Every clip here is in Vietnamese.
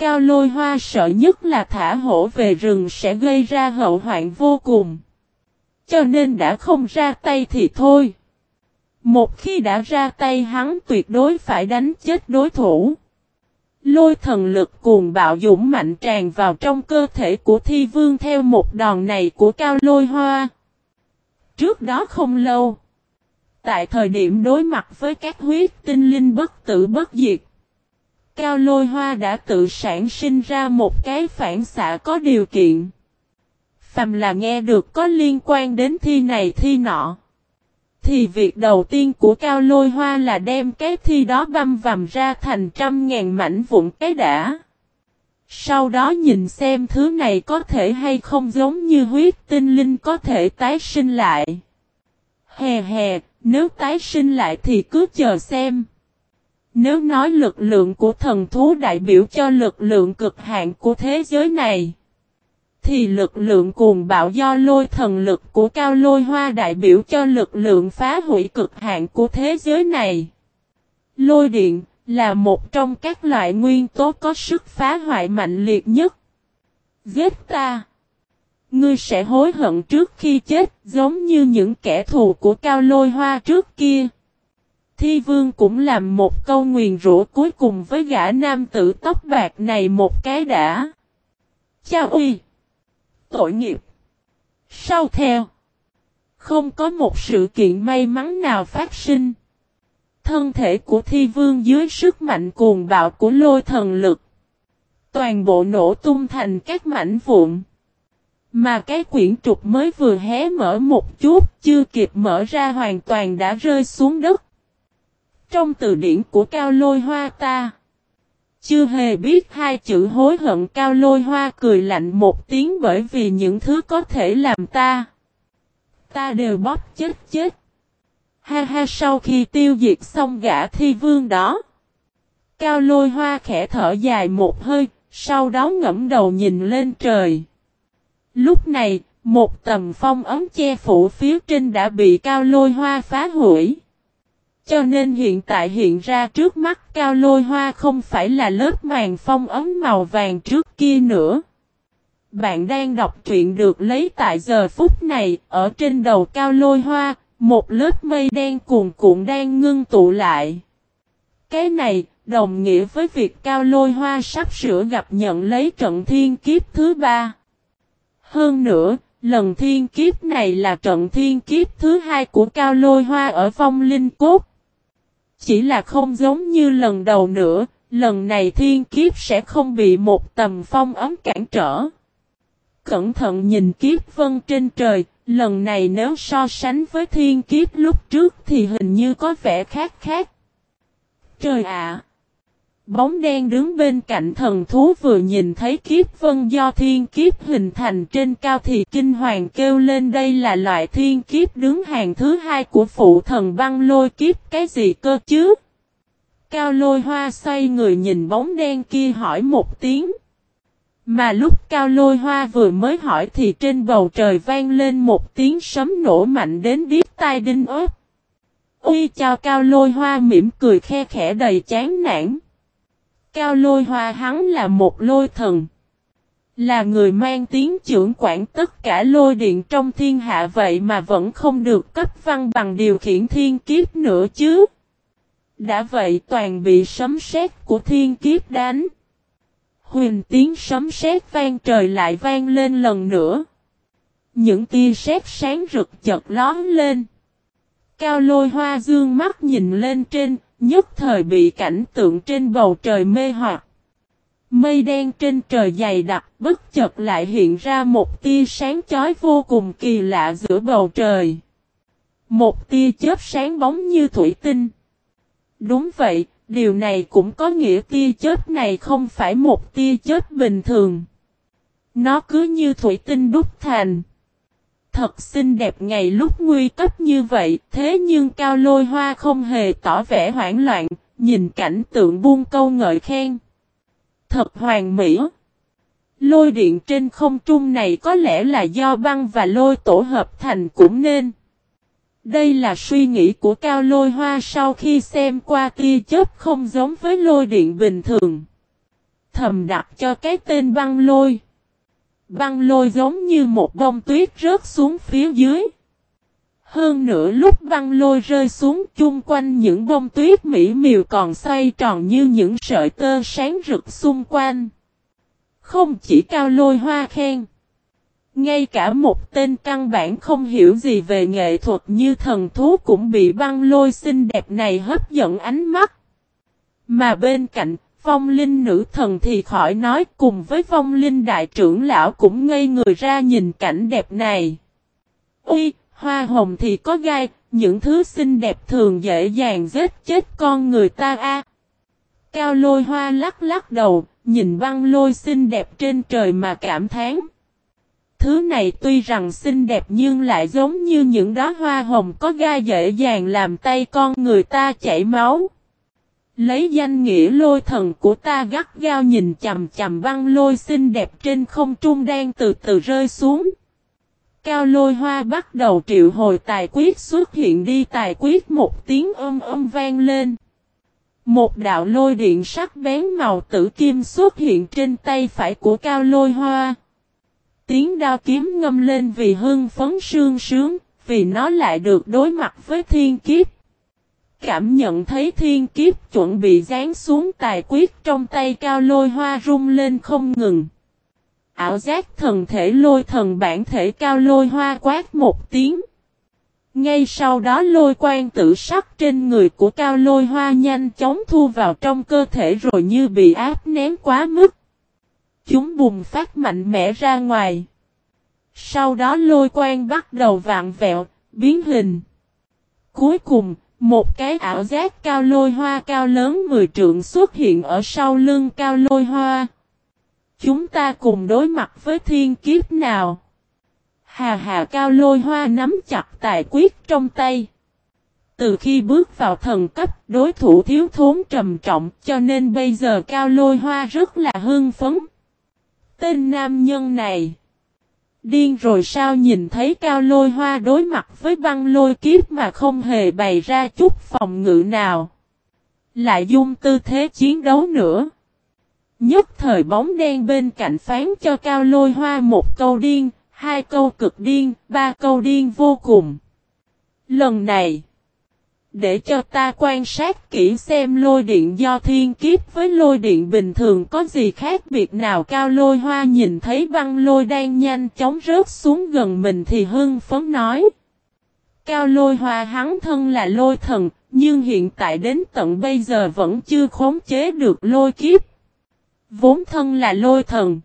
Cao lôi hoa sợ nhất là thả hổ về rừng sẽ gây ra hậu hoạn vô cùng. Cho nên đã không ra tay thì thôi. Một khi đã ra tay hắn tuyệt đối phải đánh chết đối thủ. Lôi thần lực cuồng bạo dũng mạnh tràn vào trong cơ thể của thi vương theo một đòn này của cao lôi hoa. Trước đó không lâu. Tại thời điểm đối mặt với các huyết tinh linh bất tử bất diệt. Cao lôi hoa đã tự sản sinh ra một cái phản xạ có điều kiện. Phàm là nghe được có liên quan đến thi này thi nọ. Thì việc đầu tiên của Cao Lôi Hoa là đem cái thi đó băm vằm ra thành trăm ngàn mảnh vụn cái đã. Sau đó nhìn xem thứ này có thể hay không giống như huyết tinh linh có thể tái sinh lại. Hè hè, nếu tái sinh lại thì cứ chờ xem. Nếu nói lực lượng của thần thú đại biểu cho lực lượng cực hạn của thế giới này, thì lực lượng cuồng bạo do lôi thần lực của cao lôi hoa đại biểu cho lực lượng phá hủy cực hạn của thế giới này. Lôi điện là một trong các loại nguyên tố có sức phá hoại mạnh liệt nhất. Giết ta! Ngươi sẽ hối hận trước khi chết, giống như những kẻ thù của cao lôi hoa trước kia. Thi vương cũng làm một câu nguyền rủa cuối cùng với gã nam tử tóc bạc này một cái đã. Cha uy! tội nghiệp. Sau theo, không có một sự kiện may mắn nào phát sinh. Thân thể của thi vương dưới sức mạnh cuồng bạo của lôi thần lực. Toàn bộ nổ tung thành các mảnh vụn. Mà cái quyển trục mới vừa hé mở một chút, chưa kịp mở ra hoàn toàn đã rơi xuống đất. Trong từ điển của cao lôi hoa ta. Chưa hề biết hai chữ hối hận cao lôi hoa cười lạnh một tiếng bởi vì những thứ có thể làm ta. Ta đều bóp chết chết. Ha ha sau khi tiêu diệt xong gã thi vương đó. Cao lôi hoa khẽ thở dài một hơi, sau đó ngẫm đầu nhìn lên trời. Lúc này, một tầm phong ấm che phủ phía trên đã bị cao lôi hoa phá hủy. Cho nên hiện tại hiện ra trước mắt cao lôi hoa không phải là lớp màn phong ấm màu vàng trước kia nữa. Bạn đang đọc truyện được lấy tại giờ phút này, ở trên đầu cao lôi hoa, một lớp mây đen cuồn cuộn đang ngưng tụ lại. Cái này, đồng nghĩa với việc cao lôi hoa sắp sửa gặp nhận lấy trận thiên kiếp thứ ba. Hơn nữa, lần thiên kiếp này là trận thiên kiếp thứ hai của cao lôi hoa ở vong linh cốt. Chỉ là không giống như lần đầu nữa, lần này thiên kiếp sẽ không bị một tầm phong ấm cản trở. Cẩn thận nhìn kiếp vân trên trời, lần này nếu so sánh với thiên kiếp lúc trước thì hình như có vẻ khác khác. Trời ạ! Bóng đen đứng bên cạnh thần thú vừa nhìn thấy kiếp vân do thiên kiếp hình thành trên cao thì kinh hoàng kêu lên, đây là loại thiên kiếp đứng hàng thứ hai của phụ thần băng lôi kiếp, cái gì cơ chứ? Cao lôi hoa xoay người nhìn bóng đen kia hỏi một tiếng. Mà lúc cao lôi hoa vừa mới hỏi thì trên bầu trời vang lên một tiếng sấm nổ mạnh đến điếc tai đinh ớt. Uy chào cao lôi hoa, mỉm cười khe khẽ đầy chán nản. Cao lôi hoa hắn là một lôi thần. Là người mang tiếng trưởng quản tất cả lôi điện trong thiên hạ vậy mà vẫn không được cấp văn bằng điều khiển thiên kiếp nữa chứ. Đã vậy toàn bị sấm sét của thiên kiếp đánh. Huyền tiếng sấm sét vang trời lại vang lên lần nữa. Những tia sét sáng rực chợt lón lên. Cao lôi hoa dương mắt nhìn lên trên, nhất thời bị cảnh tượng trên bầu trời mê hoặc. Mây đen trên trời dày đặc bất chợt lại hiện ra một tia sáng chói vô cùng kỳ lạ giữa bầu trời. Một tia chớp sáng bóng như thủy tinh. Đúng vậy, điều này cũng có nghĩa tia chớp này không phải một tia chớp bình thường. Nó cứ như thủy tinh đúc thành. Thật xinh đẹp ngày lúc nguy cấp như vậy, thế nhưng cao lôi hoa không hề tỏ vẻ hoảng loạn, nhìn cảnh tượng buông câu ngợi khen. Thật hoàn mỹ. Lôi điện trên không trung này có lẽ là do băng và lôi tổ hợp thành cũng nên. Đây là suy nghĩ của cao lôi hoa sau khi xem qua tia chớp không giống với lôi điện bình thường. Thầm đặt cho cái tên băng lôi. Băng lôi giống như một bông tuyết rớt xuống phía dưới. Hơn nữa lúc băng lôi rơi xuống chung quanh những bông tuyết mỹ miều còn xoay tròn như những sợi tơ sáng rực xung quanh. Không chỉ cao lôi hoa khen. Ngay cả một tên căn bản không hiểu gì về nghệ thuật như thần thú cũng bị băng lôi xinh đẹp này hấp dẫn ánh mắt. Mà bên cạnh, phong linh nữ thần thì khỏi nói cùng với phong linh đại trưởng lão cũng ngây người ra nhìn cảnh đẹp này. Ui, hoa hồng thì có gai, những thứ xinh đẹp thường dễ dàng giết chết con người ta a. Cao lôi hoa lắc lắc đầu, nhìn băng lôi xinh đẹp trên trời mà cảm thán. Thứ này tuy rằng xinh đẹp nhưng lại giống như những đóa hoa hồng có gai dễ dàng làm tay con người ta chảy máu. Lấy danh nghĩa lôi thần của ta gắt gao nhìn chầm chầm băng lôi xinh đẹp trên không trung đang từ từ rơi xuống. Cao lôi hoa bắt đầu triệu hồi tài quyết xuất hiện đi tài quyết một tiếng âm âm vang lên. Một đạo lôi điện sắc bén màu tử kim xuất hiện trên tay phải của cao lôi hoa. Tiếng đao kiếm ngâm lên vì hưng phấn sương sướng, vì nó lại được đối mặt với thiên kiếp. Cảm nhận thấy thiên kiếp chuẩn bị dán xuống tài quyết trong tay cao lôi hoa rung lên không ngừng. Ảo giác thần thể lôi thần bản thể cao lôi hoa quát một tiếng. Ngay sau đó lôi quan tử sắc trên người của cao lôi hoa nhanh chóng thu vào trong cơ thể rồi như bị áp nén quá mức. Chúng bùng phát mạnh mẽ ra ngoài. Sau đó lôi quan bắt đầu vạn vẹo, biến hình. Cuối cùng, một cái ảo giác cao lôi hoa cao lớn 10 trượng xuất hiện ở sau lưng cao lôi hoa. Chúng ta cùng đối mặt với thiên kiếp nào? Hà hà cao lôi hoa nắm chặt tài quyết trong tay. Từ khi bước vào thần cấp, đối thủ thiếu thốn trầm trọng cho nên bây giờ cao lôi hoa rất là hưng phấn. Tên nam nhân này. Điên rồi sao nhìn thấy cao lôi hoa đối mặt với băng lôi kiếp mà không hề bày ra chút phòng ngự nào. Lại dung tư thế chiến đấu nữa. Nhất thời bóng đen bên cạnh phán cho cao lôi hoa một câu điên, hai câu cực điên, ba câu điên vô cùng. Lần này, để cho ta quan sát kỹ xem lôi điện do thiên kiếp với lôi điện bình thường có gì khác biệt nào cao lôi hoa nhìn thấy băng lôi đang nhanh chóng rớt xuống gần mình thì hưng phấn nói. Cao lôi hoa hắn thân là lôi thần, nhưng hiện tại đến tận bây giờ vẫn chưa khống chế được lôi kiếp. Vốn thân là lôi thần.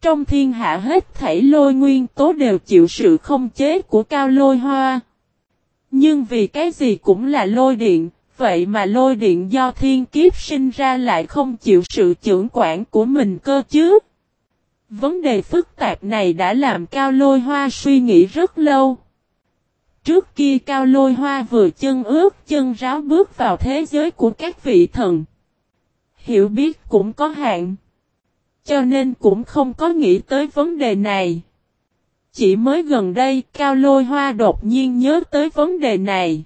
Trong thiên hạ hết thảy lôi nguyên tố đều chịu sự không chế của cao lôi hoa. Nhưng vì cái gì cũng là lôi điện, vậy mà lôi điện do thiên kiếp sinh ra lại không chịu sự trưởng quản của mình cơ chứ. Vấn đề phức tạp này đã làm cao lôi hoa suy nghĩ rất lâu. Trước kia cao lôi hoa vừa chân ướt chân ráo bước vào thế giới của các vị thần. Hiểu biết cũng có hạn. Cho nên cũng không có nghĩ tới vấn đề này. Chỉ mới gần đây, Cao Lôi Hoa đột nhiên nhớ tới vấn đề này.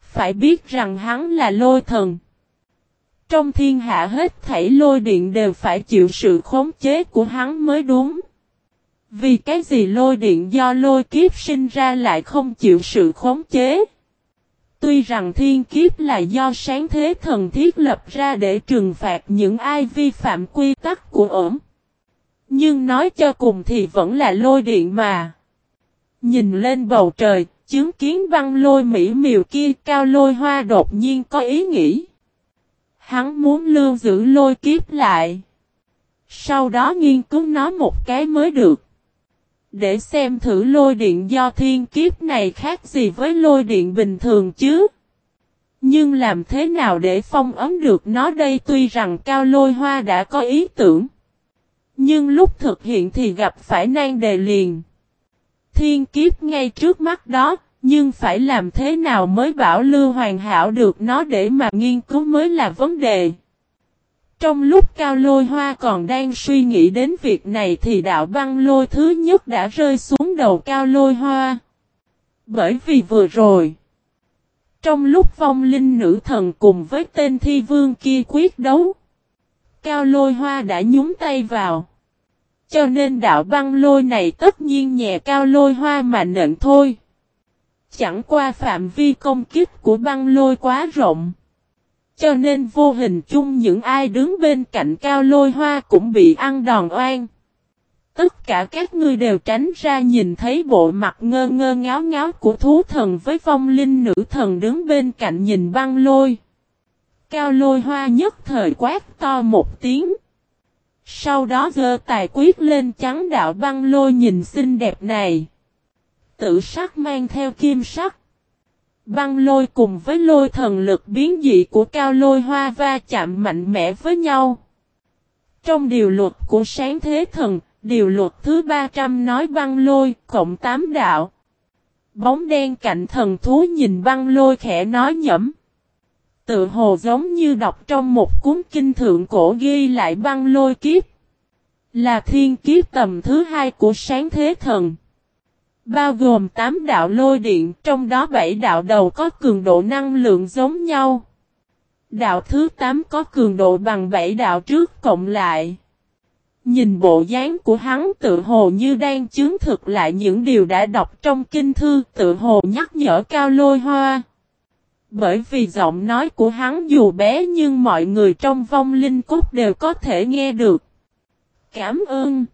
Phải biết rằng hắn là lôi thần. Trong thiên hạ hết thảy lôi điện đều phải chịu sự khống chế của hắn mới đúng. Vì cái gì lôi điện do lôi kiếp sinh ra lại không chịu sự khống chế. Tuy rằng thiên kiếp là do sáng thế thần thiết lập ra để trừng phạt những ai vi phạm quy tắc của ổn. Nhưng nói cho cùng thì vẫn là lôi điện mà. Nhìn lên bầu trời, chứng kiến băng lôi mỹ miều kia cao lôi hoa đột nhiên có ý nghĩ. Hắn muốn lưu giữ lôi kiếp lại. Sau đó nghiên cứu nó một cái mới được. Để xem thử lôi điện do thiên kiếp này khác gì với lôi điện bình thường chứ. Nhưng làm thế nào để phong ấm được nó đây tuy rằng cao lôi hoa đã có ý tưởng. Nhưng lúc thực hiện thì gặp phải nan đề liền. Thiên kiếp ngay trước mắt đó, nhưng phải làm thế nào mới bảo lưu hoàn hảo được nó để mà nghiên cứu mới là vấn đề. Trong lúc cao lôi hoa còn đang suy nghĩ đến việc này thì đạo băng lôi thứ nhất đã rơi xuống đầu cao lôi hoa. Bởi vì vừa rồi, trong lúc vong linh nữ thần cùng với tên thi vương kia quyết đấu, Cao lôi hoa đã nhúng tay vào. Cho nên đạo băng lôi này tất nhiên nhẹ cao lôi hoa mà nện thôi. Chẳng qua phạm vi công kích của băng lôi quá rộng. Cho nên vô hình chung những ai đứng bên cạnh cao lôi hoa cũng bị ăn đòn oan. Tất cả các ngươi đều tránh ra nhìn thấy bộ mặt ngơ ngơ ngáo ngáo của thú thần với vong linh nữ thần đứng bên cạnh nhìn băng lôi. Cao lôi hoa nhất thời quát to một tiếng. Sau đó giơ tài quyết lên trắng đạo băng lôi nhìn xinh đẹp này. Tự sắc mang theo kim sắc. Băng lôi cùng với lôi thần lực biến dị của cao lôi hoa va chạm mạnh mẽ với nhau. Trong điều luật của sáng thế thần, điều luật thứ 300 nói băng lôi, cộng tám đạo. Bóng đen cạnh thần thú nhìn băng lôi khẽ nói nhẩm. Tự hồ giống như đọc trong một cuốn kinh thượng cổ ghi lại băng lôi kiếp. Là thiên kiếp tầm thứ hai của sáng thế thần. Bao gồm 8 đạo lôi điện, trong đó 7 đạo đầu có cường độ năng lượng giống nhau. Đạo thứ 8 có cường độ bằng 7 đạo trước cộng lại. Nhìn bộ dáng của hắn tự hồ như đang chứng thực lại những điều đã đọc trong kinh thư tự hồ nhắc nhở cao lôi hoa. Bởi vì giọng nói của hắn dù bé nhưng mọi người trong vong linh cốt đều có thể nghe được. Cảm ơn.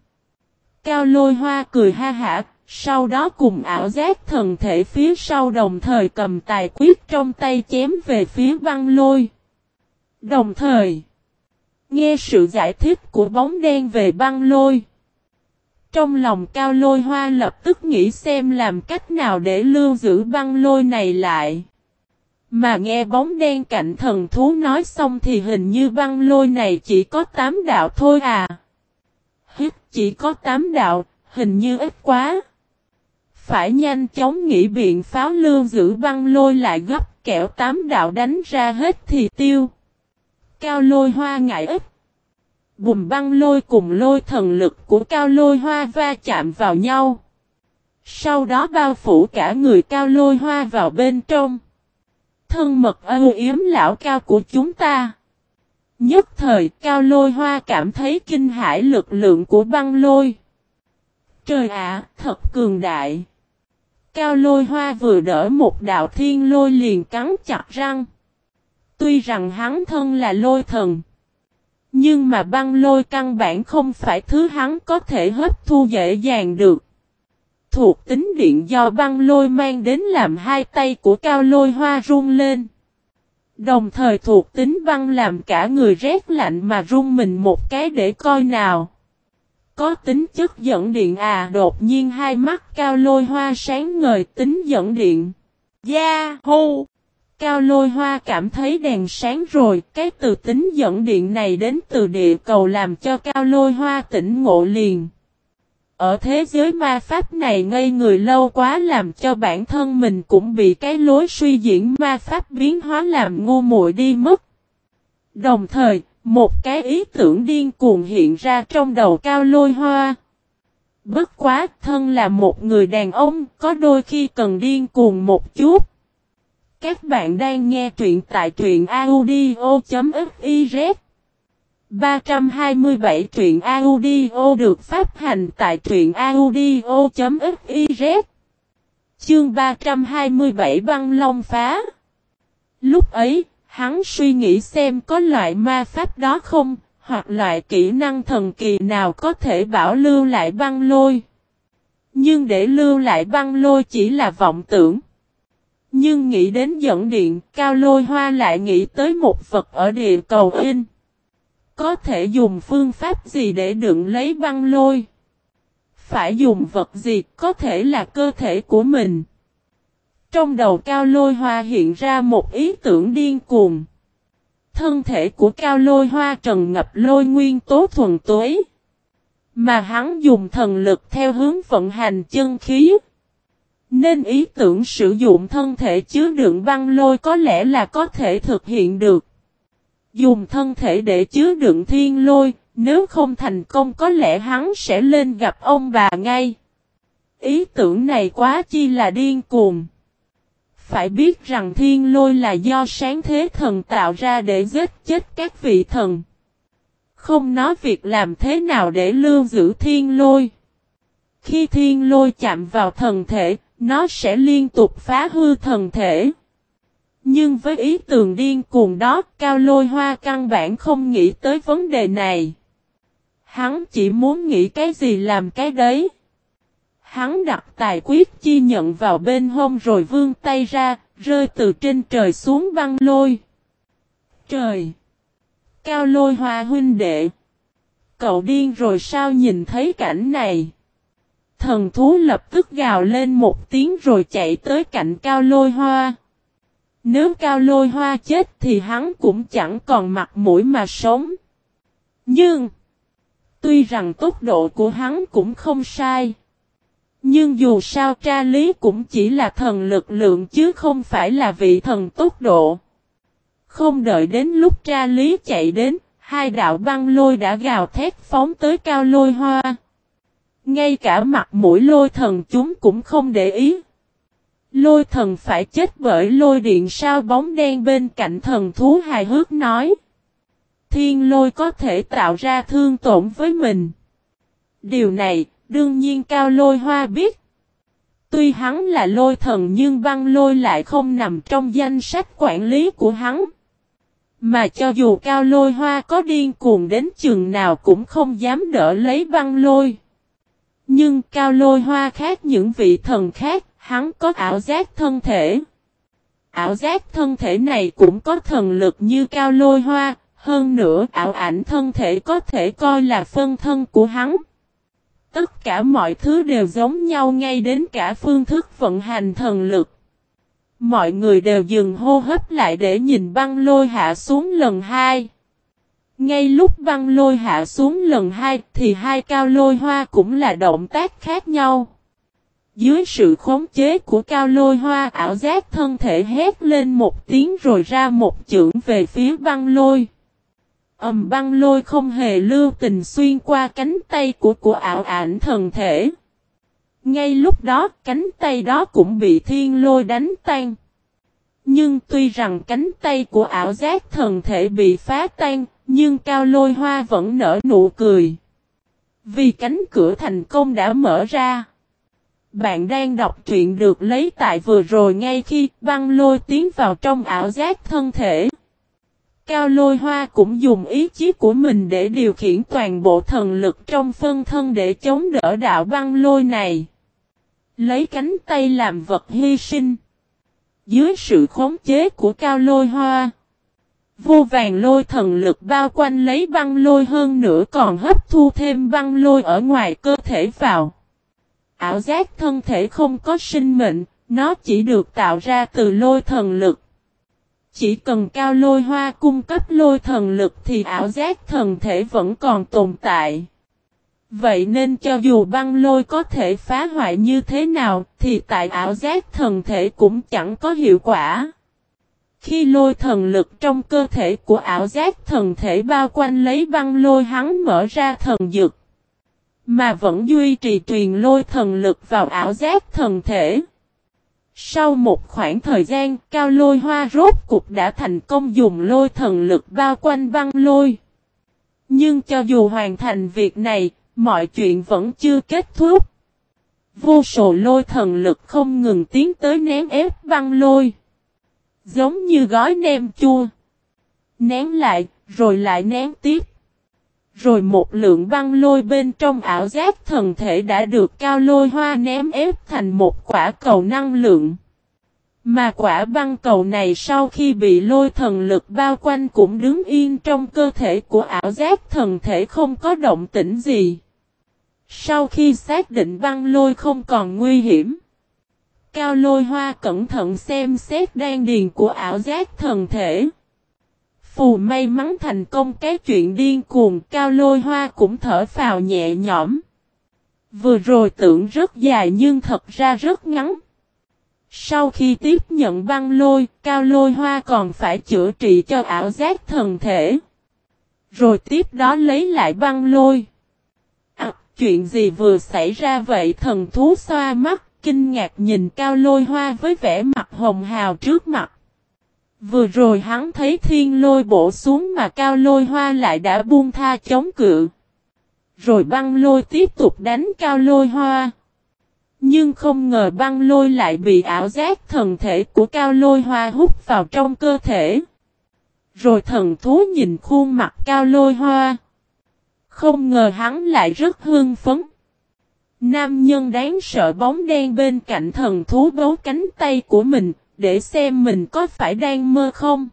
Cao lôi hoa cười ha hả, sau đó cùng ảo giác thần thể phía sau đồng thời cầm tài quyết trong tay chém về phía băng lôi. Đồng thời, nghe sự giải thích của bóng đen về băng lôi. Trong lòng cao lôi hoa lập tức nghĩ xem làm cách nào để lưu giữ băng lôi này lại. Mà nghe bóng đen cạnh thần thú nói xong thì hình như băng lôi này chỉ có 8 đạo thôi à. Hít chỉ có 8 đạo, hình như ít quá. Phải nhanh chóng nghĩ biện pháo lưu giữ băng lôi lại gấp kẹo tám đạo đánh ra hết thì tiêu. Cao lôi hoa ngại ít. Bùm băng lôi cùng lôi thần lực của cao lôi hoa va chạm vào nhau. Sau đó bao phủ cả người cao lôi hoa vào bên trong. Thân mật âu yếm lão cao của chúng ta. Nhất thời cao lôi hoa cảm thấy kinh hãi lực lượng của băng lôi. Trời ạ, thật cường đại. Cao lôi hoa vừa đỡ một đạo thiên lôi liền cắn chặt răng. Tuy rằng hắn thân là lôi thần. Nhưng mà băng lôi căn bản không phải thứ hắn có thể hấp thu dễ dàng được. Thuộc tính điện do băng lôi mang đến làm hai tay của cao lôi hoa run lên. Đồng thời thuộc tính băng làm cả người rét lạnh mà run mình một cái để coi nào. Có tính chất dẫn điện à đột nhiên hai mắt cao lôi hoa sáng ngời tính dẫn điện. Gia hô, Cao lôi hoa cảm thấy đèn sáng rồi, cái từ tính dẫn điện này đến từ địa cầu làm cho cao lôi hoa tỉnh ngộ liền. Ở thế giới ma pháp này ngây người lâu quá làm cho bản thân mình cũng bị cái lối suy diễn ma pháp biến hóa làm ngu muội đi mất. Đồng thời, một cái ý tưởng điên cuồng hiện ra trong đầu cao lôi hoa. Bất quá thân là một người đàn ông có đôi khi cần điên cuồng một chút. Các bạn đang nghe truyện tại truyện audio.fif 327 truyện audio được phát hành tại truyện audio.fiz Chương 327 băng long phá Lúc ấy, Hắn suy nghĩ xem có loại ma pháp đó không, hoặc loại kỹ năng thần kỳ nào có thể bảo lưu lại băng lôi. Nhưng để lưu lại băng lôi chỉ là vọng tưởng. Nhưng nghĩ đến dẫn điện, cao lôi hoa lại nghĩ tới một vật ở địa cầu in. Có thể dùng phương pháp gì để đựng lấy băng lôi? Phải dùng vật gì có thể là cơ thể của mình. Trong đầu cao lôi hoa hiện ra một ý tưởng điên cuồng. Thân thể của cao lôi hoa trần ngập lôi nguyên tố thuần tuế. Mà hắn dùng thần lực theo hướng vận hành chân khí. Nên ý tưởng sử dụng thân thể chứa đựng băng lôi có lẽ là có thể thực hiện được. Dùng thân thể để chứa đựng thiên lôi, nếu không thành công có lẽ hắn sẽ lên gặp ông bà ngay. Ý tưởng này quá chi là điên cuồng. Phải biết rằng thiên lôi là do sáng thế thần tạo ra để giết chết các vị thần. Không nói việc làm thế nào để lưu giữ thiên lôi. Khi thiên lôi chạm vào thần thể, nó sẽ liên tục phá hư thần thể. Nhưng với ý tưởng điên cuồng đó, Cao Lôi Hoa căn bản không nghĩ tới vấn đề này. Hắn chỉ muốn nghĩ cái gì làm cái đấy. Hắn đặt tài quyết chi nhận vào bên hông rồi vươn tay ra, rơi từ trên trời xuống băng lôi. Trời! Cao lôi hoa huynh đệ! Cậu điên rồi sao nhìn thấy cảnh này? Thần thú lập tức gào lên một tiếng rồi chạy tới cạnh cao lôi hoa. Nếu cao lôi hoa chết thì hắn cũng chẳng còn mặt mũi mà sống. Nhưng, tuy rằng tốc độ của hắn cũng không sai. Nhưng dù sao tra lý cũng chỉ là thần lực lượng chứ không phải là vị thần tốc độ. Không đợi đến lúc tra lý chạy đến, hai đạo băng lôi đã gào thét phóng tới cao lôi hoa. Ngay cả mặt mũi lôi thần chúng cũng không để ý. Lôi thần phải chết bởi lôi điện sao bóng đen bên cạnh thần thú hài hước nói. Thiên lôi có thể tạo ra thương tổn với mình. Điều này, đương nhiên cao lôi hoa biết. Tuy hắn là lôi thần nhưng băng lôi lại không nằm trong danh sách quản lý của hắn. Mà cho dù cao lôi hoa có điên cuồng đến chừng nào cũng không dám đỡ lấy băng lôi. Nhưng cao lôi hoa khác những vị thần khác, hắn có ảo giác thân thể. Ảo giác thân thể này cũng có thần lực như cao lôi hoa, hơn nữa ảo ảnh thân thể có thể coi là phân thân của hắn. Tất cả mọi thứ đều giống nhau ngay đến cả phương thức vận hành thần lực. Mọi người đều dừng hô hấp lại để nhìn băng lôi hạ xuống lần hai. Ngay lúc băng lôi hạ xuống lần hai thì hai cao lôi hoa cũng là động tác khác nhau. Dưới sự khống chế của cao lôi hoa ảo giác thân thể hét lên một tiếng rồi ra một chưởng về phía băng lôi. Ẩm băng lôi không hề lưu tình xuyên qua cánh tay của của ảo ảnh thần thể. Ngay lúc đó cánh tay đó cũng bị thiên lôi đánh tan. Nhưng tuy rằng cánh tay của ảo giác thần thể bị phá tan, nhưng cao lôi hoa vẫn nở nụ cười. Vì cánh cửa thành công đã mở ra. Bạn đang đọc truyện được lấy tại vừa rồi ngay khi băng lôi tiến vào trong ảo giác thân thể. Cao lôi hoa cũng dùng ý chí của mình để điều khiển toàn bộ thần lực trong phân thân để chống đỡ đạo băng lôi này. Lấy cánh tay làm vật hy sinh. Dưới sự khống chế của cao lôi hoa. Vô vàng lôi thần lực bao quanh lấy băng lôi hơn nữa còn hấp thu thêm băng lôi ở ngoài cơ thể vào. Ảo giác thân thể không có sinh mệnh, nó chỉ được tạo ra từ lôi thần lực. Chỉ cần cao lôi hoa cung cấp lôi thần lực thì ảo giác thần thể vẫn còn tồn tại. Vậy nên cho dù băng lôi có thể phá hoại như thế nào thì tại ảo giác thần thể cũng chẳng có hiệu quả. Khi lôi thần lực trong cơ thể của ảo giác thần thể bao quanh lấy băng lôi hắn mở ra thần dực. Mà vẫn duy trì truyền lôi thần lực vào ảo giác thần thể. Sau một khoảng thời gian, cao lôi hoa rốt cục đã thành công dùng lôi thần lực bao quanh băng lôi. Nhưng cho dù hoàn thành việc này, mọi chuyện vẫn chưa kết thúc. Vô số lôi thần lực không ngừng tiến tới nén ép băng lôi. Giống như gói nem chua. Nén lại, rồi lại nén tiếp. Rồi một lượng băng lôi bên trong ảo giác thần thể đã được cao lôi hoa ném ép thành một quả cầu năng lượng. Mà quả băng cầu này sau khi bị lôi thần lực bao quanh cũng đứng yên trong cơ thể của ảo giác thần thể không có động tĩnh gì. Sau khi xác định băng lôi không còn nguy hiểm. Cao lôi hoa cẩn thận xem xét đan điền của ảo giác thần thể. Phù may mắn thành công cái chuyện điên cuồng cao lôi hoa cũng thở phào nhẹ nhõm. Vừa rồi tưởng rất dài nhưng thật ra rất ngắn. Sau khi tiếp nhận băng lôi, cao lôi hoa còn phải chữa trị cho ảo giác thần thể. Rồi tiếp đó lấy lại băng lôi. À, chuyện gì vừa xảy ra vậy thần thú xoa mắt, kinh ngạc nhìn cao lôi hoa với vẻ mặt hồng hào trước mặt. Vừa rồi hắn thấy thiên lôi bổ xuống mà cao lôi hoa lại đã buông tha chống cự. Rồi băng lôi tiếp tục đánh cao lôi hoa. Nhưng không ngờ băng lôi lại bị ảo giác thần thể của cao lôi hoa hút vào trong cơ thể. Rồi thần thú nhìn khuôn mặt cao lôi hoa. Không ngờ hắn lại rất hương phấn. Nam nhân đáng sợ bóng đen bên cạnh thần thú bấu cánh tay của mình, để xem mình có phải đang mơ không.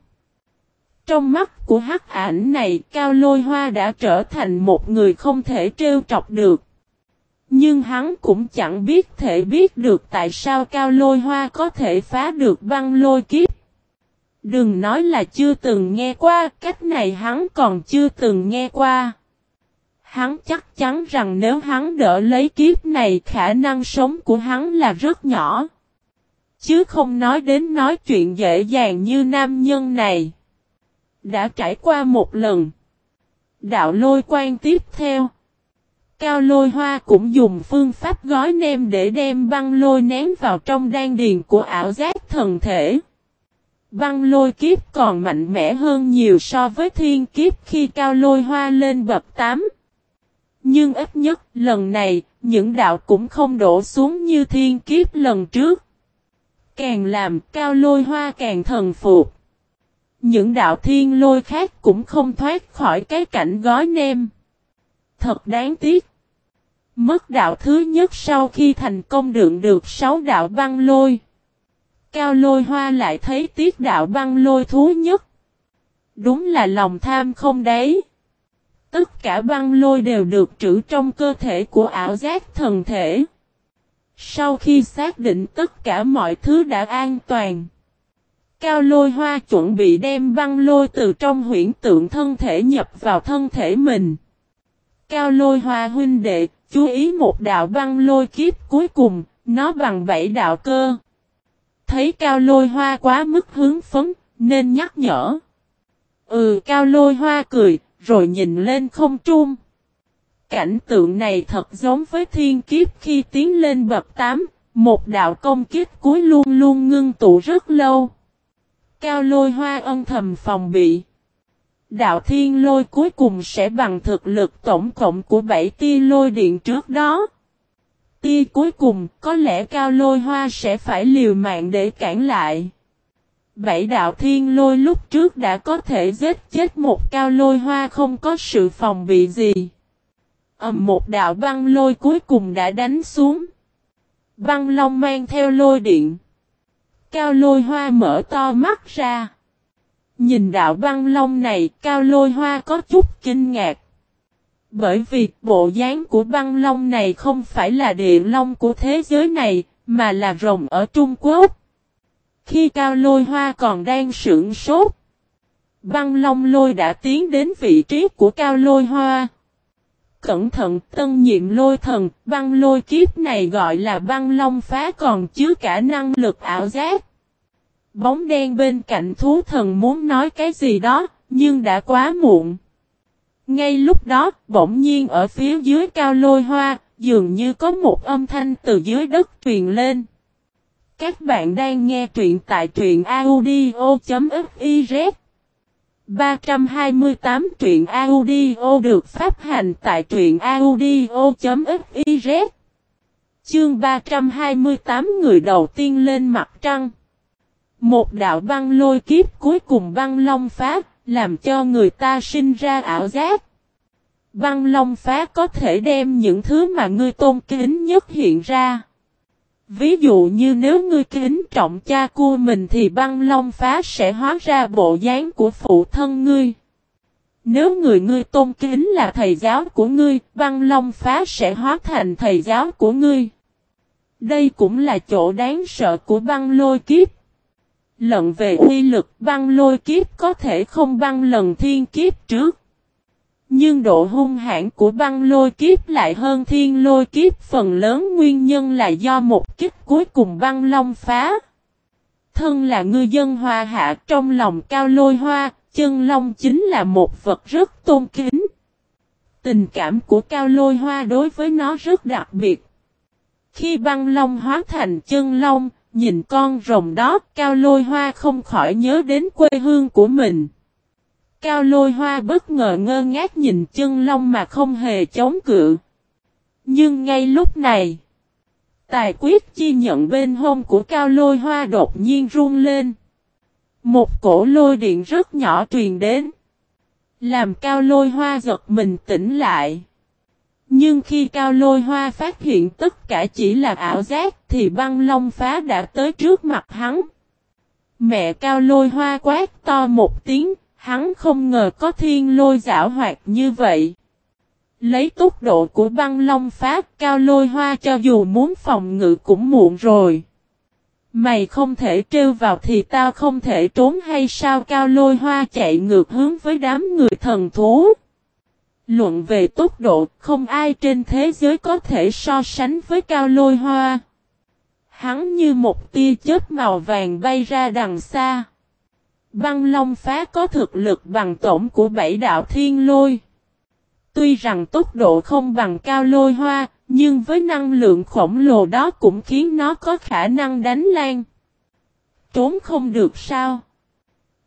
Trong mắt của hắc ảnh này, Cao Lôi Hoa đã trở thành một người không thể trêu trọc được. Nhưng hắn cũng chẳng biết thể biết được tại sao Cao Lôi Hoa có thể phá được băng lôi kiếp. Đừng nói là chưa từng nghe qua, cách này hắn còn chưa từng nghe qua. Hắn chắc chắn rằng nếu hắn đỡ lấy kiếp này khả năng sống của hắn là rất nhỏ. Chứ không nói đến nói chuyện dễ dàng như nam nhân này. Đã trải qua một lần. Đạo lôi quan tiếp theo. Cao lôi hoa cũng dùng phương pháp gói nem để đem băng lôi ném vào trong đan điền của ảo giác thần thể. Băng lôi kiếp còn mạnh mẽ hơn nhiều so với thiên kiếp khi cao lôi hoa lên bậc 8. Nhưng ít nhất lần này, những đạo cũng không đổ xuống như thiên kiếp lần trước. Càng làm cao lôi hoa càng thần phục. Những đạo thiên lôi khác cũng không thoát khỏi cái cảnh gói nem. Thật đáng tiếc. Mất đạo thứ nhất sau khi thành công đựng được sáu đạo băng lôi. Cao lôi hoa lại thấy tiếc đạo băng lôi thú nhất. Đúng là lòng tham không đấy. Tất cả băng lôi đều được trữ trong cơ thể của ảo giác thần thể. Sau khi xác định tất cả mọi thứ đã an toàn. Cao lôi hoa chuẩn bị đem băng lôi từ trong huyển tượng thân thể nhập vào thân thể mình. Cao lôi hoa huynh đệ, chú ý một đạo băng lôi kiếp cuối cùng, nó bằng bảy đạo cơ. Thấy cao lôi hoa quá mức hướng phấn, nên nhắc nhở. Ừ cao lôi hoa cười, rồi nhìn lên không trung. Cảnh tượng này thật giống với thiên kiếp khi tiến lên bậc 8, một đạo công kiếp cuối luôn luôn ngưng tụ rất lâu. Cao lôi hoa ân thầm phòng bị. Đạo thiên lôi cuối cùng sẽ bằng thực lực tổng cộng của 7 tia lôi điện trước đó. Tia cuối cùng có lẽ cao lôi hoa sẽ phải liều mạng để cản lại. Bảy đạo thiên lôi lúc trước đã có thể giết chết một cao lôi hoa không có sự phòng bị gì ầm một đạo băng lôi cuối cùng đã đánh xuống. Băng long mang theo lôi điện. Cao lôi hoa mở to mắt ra. Nhìn đạo băng long này cao lôi hoa có chút kinh ngạc. Bởi vì bộ dáng của băng long này không phải là địa long của thế giới này, mà là rồng ở Trung Quốc. Khi cao lôi hoa còn đang sưởng sốt, băng long lôi đã tiến đến vị trí của cao lôi hoa. Cẩn thận tân nhiệm lôi thần, băng lôi kiếp này gọi là băng long phá còn chứa cả năng lực ảo giác. Bóng đen bên cạnh thú thần muốn nói cái gì đó, nhưng đã quá muộn. Ngay lúc đó, bỗng nhiên ở phía dưới cao lôi hoa, dường như có một âm thanh từ dưới đất truyền lên. Các bạn đang nghe truyện tại truyện audio.fiz 328 truyện audio được phát hành tại truyện audio.fiz Chương 328 người đầu tiên lên mặt trăng Một đạo băng lôi kiếp cuối cùng băng long phá, làm cho người ta sinh ra ảo giác. Băng long phá có thể đem những thứ mà ngươi tôn kính nhất hiện ra. Ví dụ như nếu ngươi kính trọng cha của mình thì băng long phá sẽ hóa ra bộ dáng của phụ thân ngươi. Nếu người ngươi tôn kính là thầy giáo của ngươi, băng long phá sẽ hóa thành thầy giáo của ngươi. Đây cũng là chỗ đáng sợ của băng lôi kiếp. Lận về uy lực băng lôi kiếp có thể không băng lần thiên kiếp trước. Nhưng độ hung hãn của băng lôi kiếp lại hơn thiên lôi kiếp phần lớn nguyên nhân là do một kích cuối cùng băng long phá. Thân là ngư dân hoa hạ trong lòng cao lôi hoa, chân long chính là một vật rất tôn kính. Tình cảm của cao lôi hoa đối với nó rất đặc biệt. Khi băng long hóa thành chân long, nhìn con rồng đó, Cao Lôi Hoa không khỏi nhớ đến quê hương của mình. Cao Lôi Hoa bất ngờ ngơ ngác nhìn chân long mà không hề chống cự. Nhưng ngay lúc này, tài quyết chi nhận bên hông của Cao Lôi Hoa đột nhiên run lên. Một cổ lôi điện rất nhỏ truyền đến. Làm Cao Lôi Hoa giật mình tỉnh lại. Nhưng khi Cao Lôi Hoa phát hiện tất cả chỉ là ảo giác thì băng long phá đã tới trước mặt hắn. Mẹ Cao Lôi Hoa quát to một tiếng, hắn không ngờ có thiên lôi giả hoạt như vậy. Lấy tốc độ của băng long phá Cao Lôi Hoa cho dù muốn phòng ngự cũng muộn rồi. Mày không thể trêu vào thì tao không thể trốn hay sao Cao Lôi Hoa chạy ngược hướng với đám người thần thú. Luận về tốc độ, không ai trên thế giới có thể so sánh với cao lôi hoa. Hắn như một tia chớp màu vàng bay ra đằng xa. Băng Long phá có thực lực bằng tổng của bảy đạo thiên lôi. Tuy rằng tốc độ không bằng cao lôi hoa, nhưng với năng lượng khổng lồ đó cũng khiến nó có khả năng đánh lan. Trốn không được sao?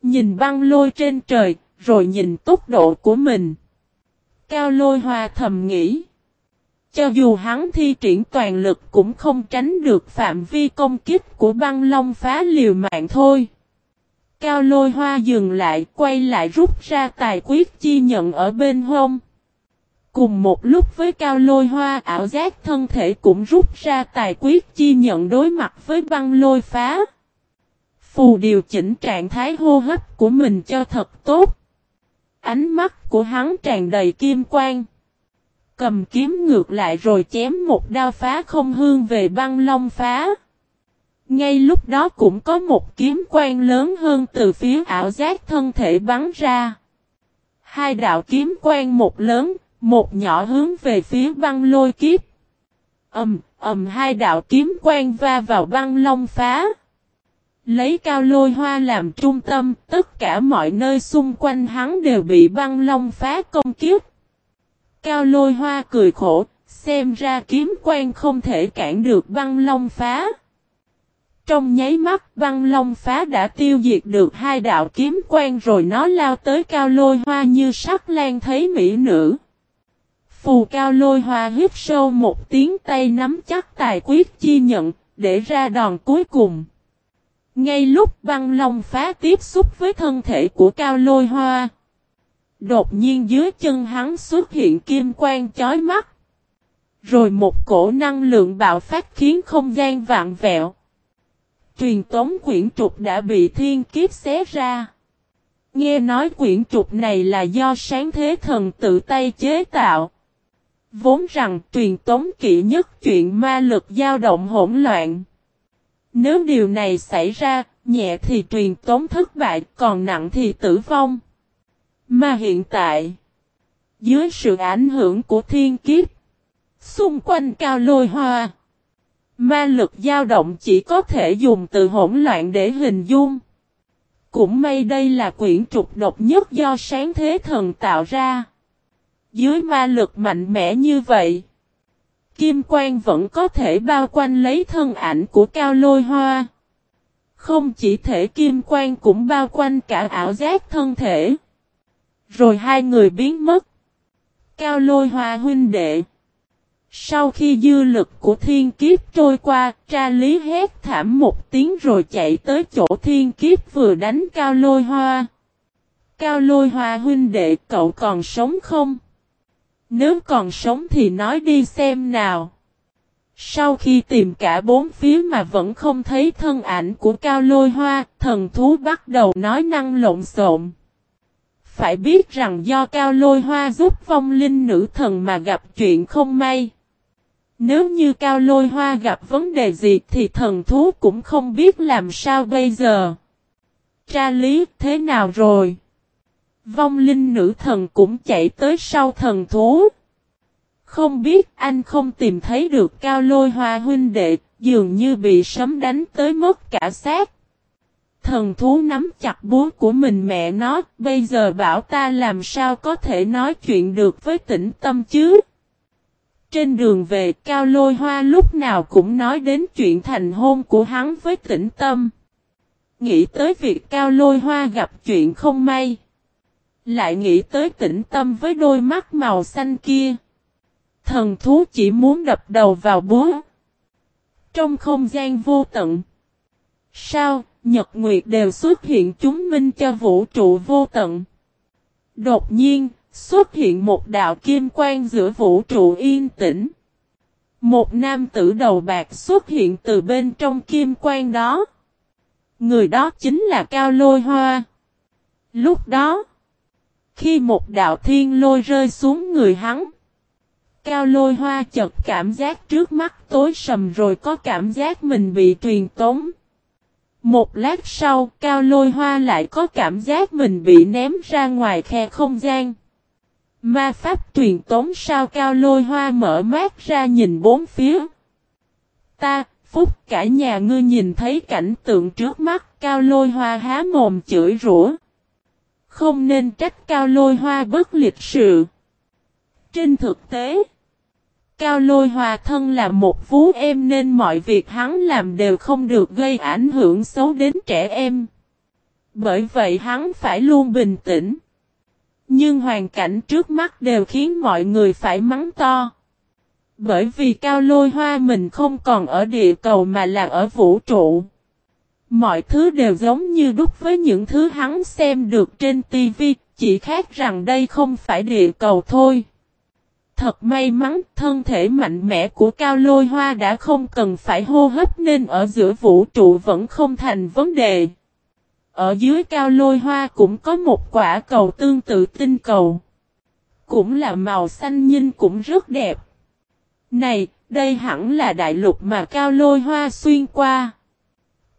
Nhìn băng lôi trên trời, rồi nhìn tốc độ của mình. Cao lôi hoa thầm nghĩ. Cho dù hắn thi triển toàn lực cũng không tránh được phạm vi công kích của băng long phá liều mạng thôi. Cao lôi hoa dừng lại, quay lại rút ra tài quyết chi nhận ở bên hông. Cùng một lúc với cao lôi hoa, ảo giác thân thể cũng rút ra tài quyết chi nhận đối mặt với băng lôi phá. Phù điều chỉnh trạng thái hô hấp của mình cho thật tốt. Ánh mắt của hắn tràn đầy kim quang. Cầm kiếm ngược lại rồi chém một đao phá không hương về băng long phá. Ngay lúc đó cũng có một kiếm quang lớn hơn từ phía ảo giác thân thể bắn ra. Hai đạo kiếm quang một lớn, một nhỏ hướng về phía băng lôi kiếp. Ầm, ầm hai đạo kiếm quang va vào băng long phá. Lấy cao lôi hoa làm trung tâm, tất cả mọi nơi xung quanh hắn đều bị băng long phá công kiếp. Cao lôi hoa cười khổ, xem ra kiếm quan không thể cản được băng long phá. Trong nháy mắt băng long phá đã tiêu diệt được hai đạo kiếm quan rồi nó lao tới cao lôi hoa như sắc lan thấy mỹ nữ. Phù cao lôi hoa hít sâu một tiếng tay nắm chắc tài quyết chi nhận, để ra đòn cuối cùng. Ngay lúc băng long phá tiếp xúc với thân thể của cao lôi hoa. Đột nhiên dưới chân hắn xuất hiện kim quang chói mắt. Rồi một cổ năng lượng bạo phát khiến không gian vạn vẹo. Truyền tống quyển trục đã bị thiên kiếp xé ra. Nghe nói quyển trục này là do sáng thế thần tự tay chế tạo. Vốn rằng truyền tống kỵ nhất chuyện ma lực dao động hỗn loạn. Nếu điều này xảy ra, nhẹ thì truyền tống thất bại, còn nặng thì tử vong. Mà hiện tại, dưới sự ảnh hưởng của thiên kiếp, xung quanh cao lôi hoa, ma lực dao động chỉ có thể dùng từ hỗn loạn để hình dung. Cũng may đây là quyển trục độc nhất do sáng thế thần tạo ra. Dưới ma lực mạnh mẽ như vậy, Kim quang vẫn có thể bao quanh lấy thân ảnh của cao lôi hoa. Không chỉ thể kim quang cũng bao quanh cả ảo giác thân thể. Rồi hai người biến mất. Cao lôi hoa huynh đệ. Sau khi dư lực của thiên kiếp trôi qua, tra lý hét thảm một tiếng rồi chạy tới chỗ thiên kiếp vừa đánh cao lôi hoa. Cao lôi hoa huynh đệ cậu còn sống không? Nếu còn sống thì nói đi xem nào. Sau khi tìm cả bốn phía mà vẫn không thấy thân ảnh của cao lôi hoa, thần thú bắt đầu nói năng lộn xộn. Phải biết rằng do cao lôi hoa giúp vong linh nữ thần mà gặp chuyện không may. Nếu như cao lôi hoa gặp vấn đề gì thì thần thú cũng không biết làm sao bây giờ. Tra lý thế nào rồi? Vong linh nữ thần cũng chạy tới sau thần thú. Không biết anh không tìm thấy được cao lôi hoa huynh đệ, dường như bị sấm đánh tới mất cả xác. Thần thú nắm chặt búa của mình mẹ nó, bây giờ bảo ta làm sao có thể nói chuyện được với tĩnh tâm chứ? Trên đường về Cao Lôi Hoa lúc nào cũng nói đến chuyện thành hôn của hắn với tĩnh tâm. Nghĩ tới việc Cao Lôi Hoa gặp chuyện không may. Lại nghĩ tới tĩnh tâm với đôi mắt màu xanh kia. Thần thú chỉ muốn đập đầu vào búa. Trong không gian vô tận. Sao, Nhật Nguyệt đều xuất hiện chúng minh cho vũ trụ vô tận. Đột nhiên, xuất hiện một đạo kim quang giữa vũ trụ yên tĩnh. Một nam tử đầu bạc xuất hiện từ bên trong kim quang đó. Người đó chính là Cao Lôi Hoa. Lúc đó, khi một đạo thiên lôi rơi xuống người hắn, Cao Lôi Hoa chợt cảm giác trước mắt tối sầm rồi có cảm giác mình bị truyền tống. Một lát sau, Cao Lôi Hoa lại có cảm giác mình bị ném ra ngoài khe không gian. Ma pháp truyền tống sao Cao Lôi Hoa mở mắt ra nhìn bốn phía. Ta, Phúc cả nhà ngươi nhìn thấy cảnh tượng trước mắt Cao Lôi Hoa há mồm chửi rủa. Không nên trách Cao Lôi Hoa bất lịch sự. Trên thực tế, Cao lôi hoa thân là một vú em nên mọi việc hắn làm đều không được gây ảnh hưởng xấu đến trẻ em. Bởi vậy hắn phải luôn bình tĩnh. Nhưng hoàn cảnh trước mắt đều khiến mọi người phải mắng to. Bởi vì cao lôi hoa mình không còn ở địa cầu mà là ở vũ trụ. Mọi thứ đều giống như đúc với những thứ hắn xem được trên tivi, chỉ khác rằng đây không phải địa cầu thôi. Thật may mắn thân thể mạnh mẽ của Cao Lôi Hoa đã không cần phải hô hấp nên ở giữa vũ trụ vẫn không thành vấn đề. Ở dưới Cao Lôi Hoa cũng có một quả cầu tương tự tinh cầu. Cũng là màu xanh nhìn cũng rất đẹp. Này, đây hẳn là đại lục mà Cao Lôi Hoa xuyên qua.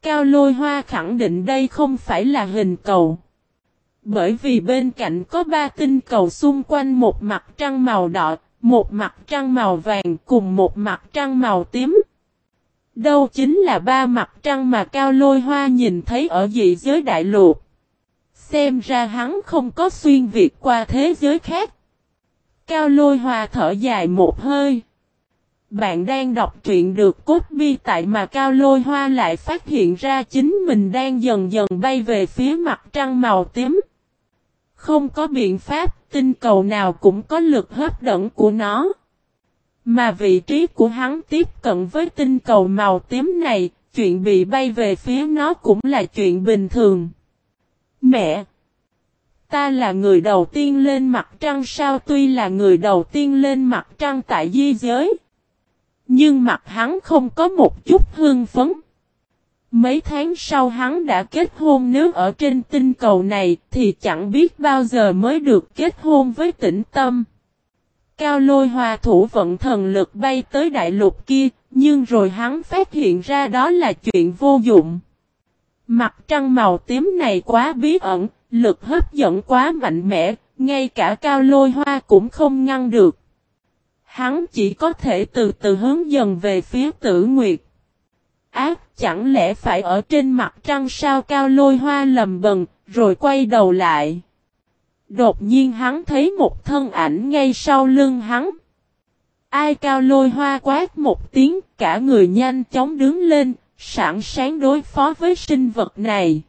Cao Lôi Hoa khẳng định đây không phải là hình cầu. Bởi vì bên cạnh có ba tinh cầu xung quanh một mặt trăng màu đỏ, một mặt trăng màu vàng cùng một mặt trăng màu tím. Đâu chính là ba mặt trăng mà Cao Lôi Hoa nhìn thấy ở dị giới đại lục. Xem ra hắn không có xuyên việt qua thế giới khác. Cao Lôi Hoa thở dài một hơi. Bạn đang đọc truyện được cốt bi tại mà Cao Lôi Hoa lại phát hiện ra chính mình đang dần dần bay về phía mặt trăng màu tím. Không có biện pháp, tinh cầu nào cũng có lực hấp dẫn của nó. Mà vị trí của hắn tiếp cận với tinh cầu màu tím này, chuyện bị bay về phía nó cũng là chuyện bình thường. Mẹ! Ta là người đầu tiên lên mặt trăng sao tuy là người đầu tiên lên mặt trăng tại di giới. Nhưng mặt hắn không có một chút hương phấn. Mấy tháng sau hắn đã kết hôn nếu ở trên tinh cầu này thì chẳng biết bao giờ mới được kết hôn với tĩnh tâm. Cao lôi hòa thủ vận thần lực bay tới đại lục kia, nhưng rồi hắn phát hiện ra đó là chuyện vô dụng. Mặt trăng màu tím này quá bí ẩn, lực hấp dẫn quá mạnh mẽ, ngay cả cao lôi hoa cũng không ngăn được. Hắn chỉ có thể từ từ hướng dần về phía tử nguyệt. Ác chẳng lẽ phải ở trên mặt trăng sao cao lôi hoa lầm bần, rồi quay đầu lại. Đột nhiên hắn thấy một thân ảnh ngay sau lưng hắn. Ai cao lôi hoa quát một tiếng, cả người nhanh chóng đứng lên, sẵn sàng đối phó với sinh vật này.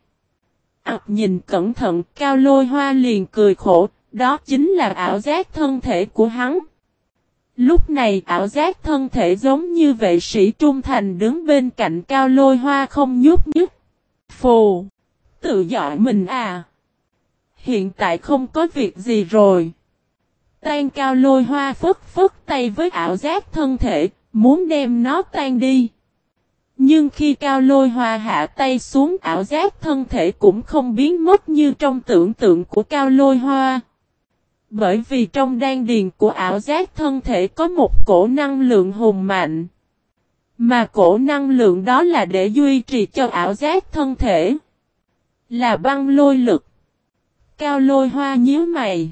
Ảc nhìn cẩn thận, cao lôi hoa liền cười khổ, đó chính là ảo giác thân thể của hắn. Lúc này ảo giác thân thể giống như vệ sĩ trung thành đứng bên cạnh cao lôi hoa không nhúc nhích. Phù! Tự dọa mình à! Hiện tại không có việc gì rồi. Tan cao lôi hoa phức phức tay với ảo giác thân thể, muốn đem nó tan đi. Nhưng khi cao lôi hoa hạ tay xuống ảo giác thân thể cũng không biến mất như trong tưởng tượng của cao lôi hoa. Bởi vì trong đan điền của ảo giác thân thể có một cổ năng lượng hùng mạnh. Mà cổ năng lượng đó là để duy trì cho ảo giác thân thể. Là băng lôi lực. Cao lôi hoa nhíu mày.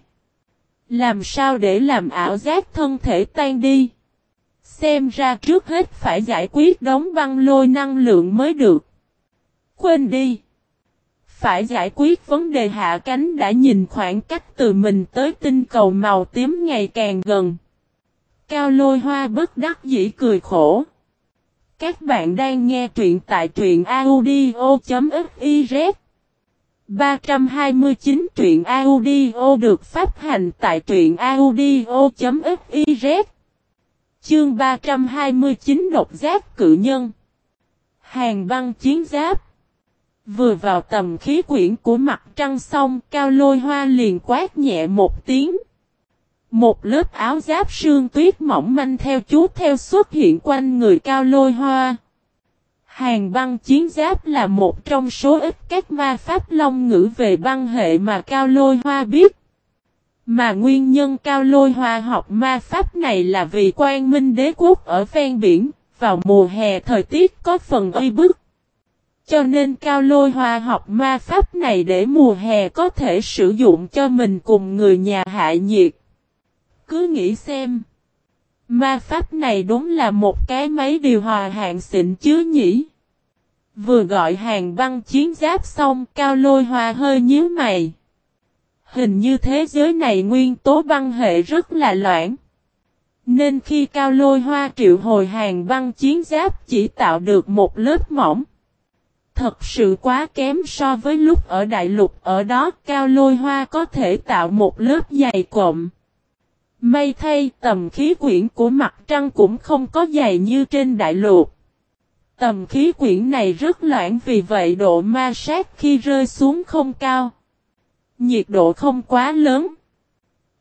Làm sao để làm ảo giác thân thể tan đi? Xem ra trước hết phải giải quyết đóng băng lôi năng lượng mới được. Quên đi. Phải giải quyết vấn đề hạ cánh đã nhìn khoảng cách từ mình tới tinh cầu màu tím ngày càng gần. Cao lôi hoa bất đắc dĩ cười khổ. Các bạn đang nghe truyện tại truyện audio.fif 329 truyện audio được phát hành tại truyện audio.fiz Chương 329 độc giác cự nhân. Hàng băng chiến giáp. Vừa vào tầm khí quyển của mặt trăng xong, cao lôi hoa liền quát nhẹ một tiếng. Một lớp áo giáp sương tuyết mỏng manh theo chú theo xuất hiện quanh người cao lôi hoa. Hàng băng chiến giáp là một trong số ít các ma pháp long ngữ về băng hệ mà cao lôi hoa biết. Mà nguyên nhân cao lôi hoa học ma pháp này là vì quan minh đế quốc ở ven biển, vào mùa hè thời tiết có phần uy bức. Cho nên cao lôi hoa học ma pháp này để mùa hè có thể sử dụng cho mình cùng người nhà hạ nhiệt cứ nghĩ xem. Ma pháp này đúng là một cái máy điều hòa hạng xịn chứ nhỉ. Vừa gọi hàng băng chiến giáp xong, cao lôi hoa hơi nhíu mày. Hình như thế giới này nguyên tố băng hệ rất là loãng. Nên khi cao lôi hoa triệu hồi hàng băng chiến giáp chỉ tạo được một lớp mỏng. Thật sự quá kém so với lúc ở đại lục, ở đó cao lôi hoa có thể tạo một lớp dày cộm. May thay, tầm khí quyển của mặt trăng cũng không có dày như trên đại lục. Tầm khí quyển này rất loãng, vì vậy độ ma sát khi rơi xuống không cao. Nhiệt độ không quá lớn.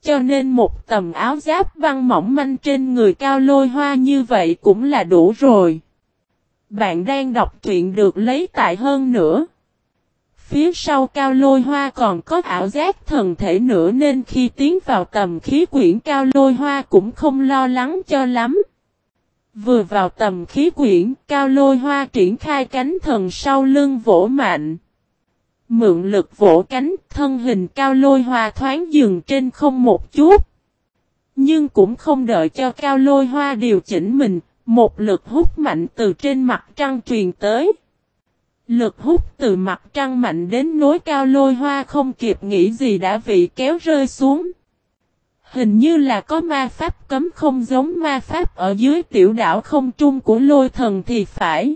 Cho nên một tầm áo giáp băng mỏng manh trên người cao lôi hoa như vậy cũng là đủ rồi. Bạn đang đọc truyện được lấy tại hơn nữa. Phía sau cao lôi hoa còn có ảo giác thần thể nữa nên khi tiến vào tầm khí quyển cao lôi hoa cũng không lo lắng cho lắm. Vừa vào tầm khí quyển, cao lôi hoa triển khai cánh thần sau lưng vỗ mạnh. Mượn lực vỗ cánh, thân hình cao lôi hoa thoáng dừng trên không một chút. Nhưng cũng không đợi cho cao lôi hoa điều chỉnh mình, một lực hút mạnh từ trên mặt trăng truyền tới. Lực hút từ mặt trăng mạnh đến nối cao lôi hoa không kịp nghĩ gì đã bị kéo rơi xuống. Hình như là có ma pháp cấm không giống ma pháp ở dưới tiểu đảo không trung của lôi thần thì phải.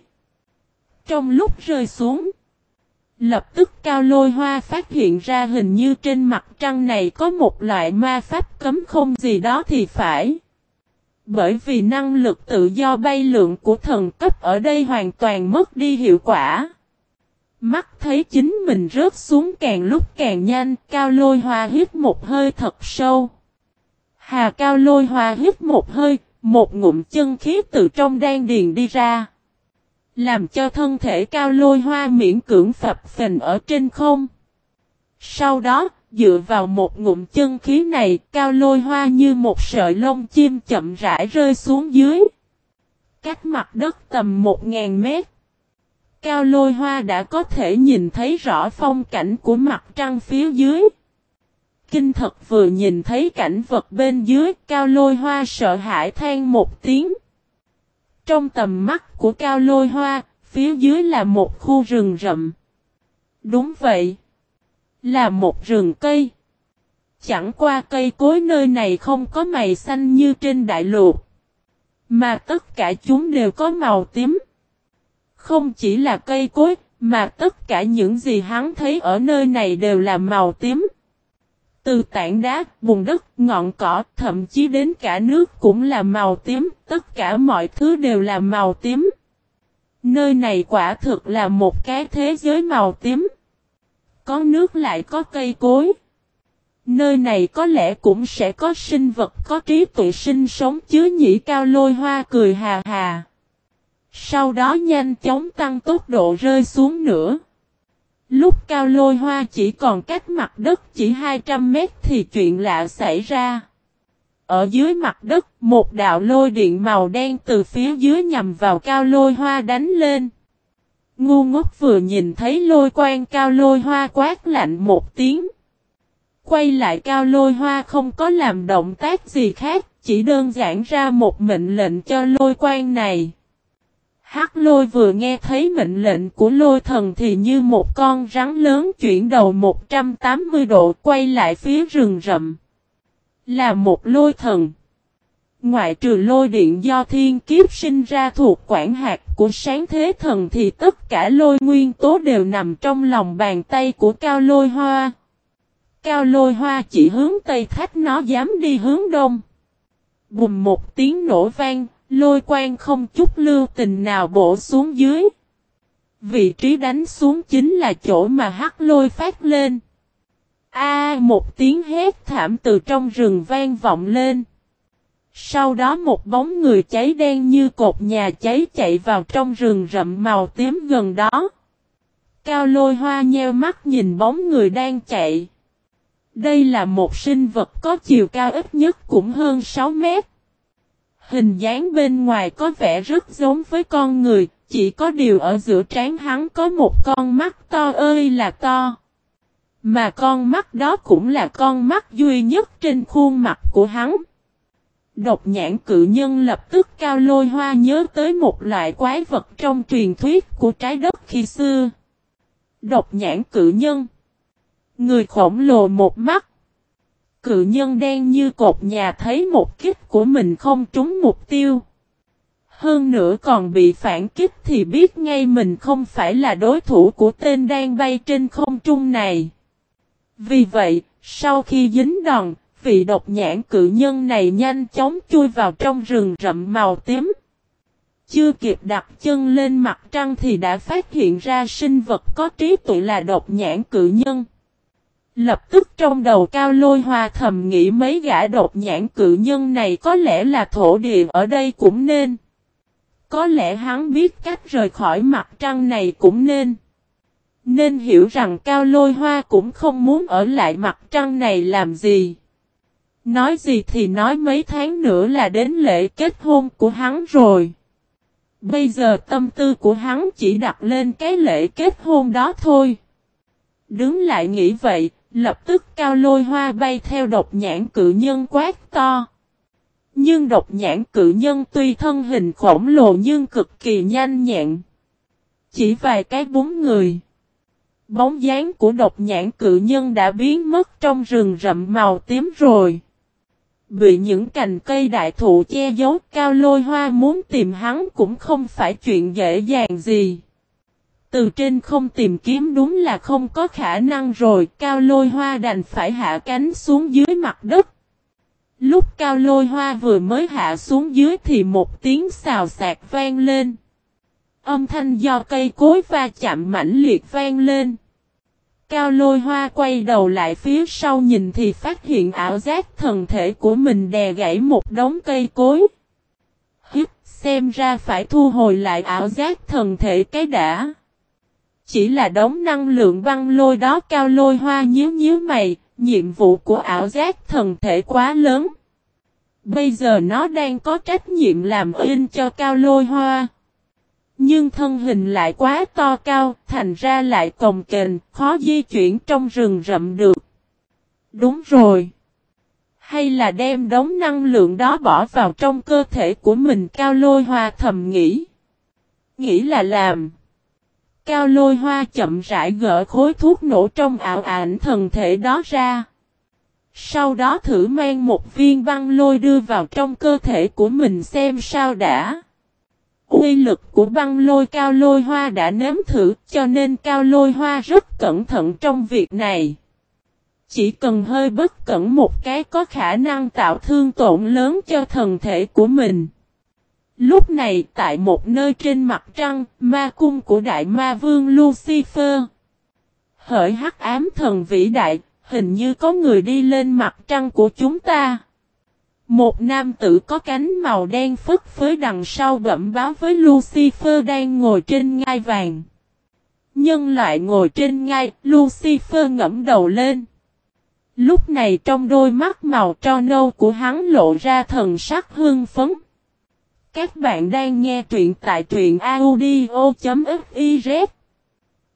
Trong lúc rơi xuống, lập tức cao lôi hoa phát hiện ra hình như trên mặt trăng này có một loại ma pháp cấm không gì đó thì phải. Bởi vì năng lực tự do bay lượng của thần cấp ở đây hoàn toàn mất đi hiệu quả. Mắt thấy chính mình rớt xuống càng lúc càng nhanh, cao lôi hoa hít một hơi thật sâu. Hà cao lôi hoa hít một hơi, một ngụm chân khí từ trong đan điền đi ra. Làm cho thân thể cao lôi hoa miễn cưỡng phập phình ở trên không. Sau đó, dựa vào một ngụm chân khí này, cao lôi hoa như một sợi lông chim chậm rãi rơi xuống dưới. Cách mặt đất tầm một ngàn mét. Cao lôi hoa đã có thể nhìn thấy rõ phong cảnh của mặt trăng phía dưới. Kinh thật vừa nhìn thấy cảnh vật bên dưới, cao lôi hoa sợ hãi than một tiếng. Trong tầm mắt của cao lôi hoa, phía dưới là một khu rừng rậm. Đúng vậy. Là một rừng cây. Chẳng qua cây cối nơi này không có mày xanh như trên đại lục. Mà tất cả chúng đều có màu tím. Không chỉ là cây cối, mà tất cả những gì hắn thấy ở nơi này đều là màu tím. Từ tảng đá, bùn đất, ngọn cỏ, thậm chí đến cả nước cũng là màu tím, tất cả mọi thứ đều là màu tím. Nơi này quả thực là một cái thế giới màu tím. Có nước lại có cây cối. Nơi này có lẽ cũng sẽ có sinh vật có trí tuệ sinh sống chứ nhĩ cao lôi hoa cười hà hà. Sau đó nhanh chóng tăng tốc độ rơi xuống nữa. Lúc cao lôi hoa chỉ còn cách mặt đất chỉ 200 mét thì chuyện lạ xảy ra. Ở dưới mặt đất, một đạo lôi điện màu đen từ phía dưới nhằm vào cao lôi hoa đánh lên. Ngu ngốc vừa nhìn thấy lôi quang cao lôi hoa quát lạnh một tiếng. Quay lại cao lôi hoa không có làm động tác gì khác, chỉ đơn giản ra một mệnh lệnh cho lôi quang này. Hắc lôi vừa nghe thấy mệnh lệnh của lôi thần thì như một con rắn lớn chuyển đầu 180 độ quay lại phía rừng rậm. Là một lôi thần. Ngoại trừ lôi điện do thiên kiếp sinh ra thuộc quản hạt của sáng thế thần thì tất cả lôi nguyên tố đều nằm trong lòng bàn tay của cao lôi hoa. Cao lôi hoa chỉ hướng tây thách nó dám đi hướng đông. Bùm một tiếng nổ vang, lôi quang không chút lưu tình nào bổ xuống dưới. Vị trí đánh xuống chính là chỗ mà hắc lôi phát lên. A, một tiếng hét thảm từ trong rừng vang vọng lên. Sau đó một bóng người cháy đen như cột nhà cháy chạy vào trong rừng rậm màu tím gần đó. Cao lôi hoa nheo mắt nhìn bóng người đang chạy. Đây là một sinh vật có chiều cao ít nhất cũng hơn 6 mét. Hình dáng bên ngoài có vẻ rất giống với con người, chỉ có điều ở giữa trán hắn có một con mắt to ơi là to. Mà con mắt đó cũng là con mắt duy nhất trên khuôn mặt của hắn. Độc nhãn cự nhân lập tức cao lôi hoa nhớ tới một loại quái vật trong truyền thuyết của trái đất khi xưa. Độc nhãn cự nhân. Người khổng lồ một mắt. Cự nhân đen như cột nhà thấy một kích của mình không trúng mục tiêu. Hơn nữa còn bị phản kích thì biết ngay mình không phải là đối thủ của tên đang bay trên không trung này. Vì vậy, sau khi dính đòn, vị độc nhãn cự nhân này nhanh chóng chui vào trong rừng rậm màu tím. Chưa kịp đặt chân lên mặt trăng thì đã phát hiện ra sinh vật có trí tuệ là độc nhãn cự nhân. Lập tức trong đầu cao lôi hoa thầm nghĩ mấy gã độc nhãn cự nhân này có lẽ là thổ địa ở đây cũng nên. Có lẽ hắn biết cách rời khỏi mặt trăng này cũng nên. Nên hiểu rằng cao lôi hoa cũng không muốn ở lại mặt trăng này làm gì. Nói gì thì nói mấy tháng nữa là đến lễ kết hôn của hắn rồi. Bây giờ tâm tư của hắn chỉ đặt lên cái lễ kết hôn đó thôi. Đứng lại nghĩ vậy, lập tức cao lôi hoa bay theo độc nhãn cự nhân quát to. Nhưng độc nhãn cự nhân tuy thân hình khổng lồ nhưng cực kỳ nhanh nhẹn. Chỉ vài cái búng người. Bóng dáng của độc nhãn cự nhân đã biến mất trong rừng rậm màu tím rồi. Bị những cành cây đại thụ che giấu, cao lôi hoa muốn tìm hắn cũng không phải chuyện dễ dàng gì. Từ trên không tìm kiếm đúng là không có khả năng rồi, cao lôi hoa đành phải hạ cánh xuống dưới mặt đất. Lúc cao lôi hoa vừa mới hạ xuống dưới thì một tiếng xào xạc vang lên. Âm thanh do cây cối va chạm mãnh liệt vang lên. Cao lôi hoa quay đầu lại phía sau nhìn thì phát hiện ảo giác thần thể của mình đè gãy một đống cây cối. Hiếp xem ra phải thu hồi lại ảo giác thần thể cái đã. Chỉ là đống năng lượng băng lôi đó cao lôi hoa nhíu nhíu mày, nhiệm vụ của ảo giác thần thể quá lớn. Bây giờ nó đang có trách nhiệm làm in cho cao lôi hoa. Nhưng thân hình lại quá to cao, thành ra lại cồng kềnh, khó di chuyển trong rừng rậm được. Đúng rồi. Hay là đem đống năng lượng đó bỏ vào trong cơ thể của mình cao lôi hoa thầm nghĩ. Nghĩ là làm. Cao lôi hoa chậm rãi gỡ khối thuốc nổ trong ảo ảnh thần thể đó ra. Sau đó thử mang một viên băng lôi đưa vào trong cơ thể của mình xem sao đã. Quy lực của băng lôi cao lôi hoa đã nếm thử, cho nên cao lôi hoa rất cẩn thận trong việc này. Chỉ cần hơi bất cẩn một cái có khả năng tạo thương tổn lớn cho thần thể của mình. Lúc này tại một nơi trên mặt trăng, ma cung của đại ma vương Lucifer. Hỡi hắc ám thần vĩ đại, hình như có người đi lên mặt trăng của chúng ta. Một nam tử có cánh màu đen phất phới đằng sau bẩm báo với Lucifer đang ngồi trên ngai vàng. Nhân loại ngồi trên ngai, Lucifer ngẫm đầu lên. Lúc này trong đôi mắt màu tro nâu của hắn lộ ra thần sắc hương phấn. Các bạn đang nghe truyện tại truyện audio.fiz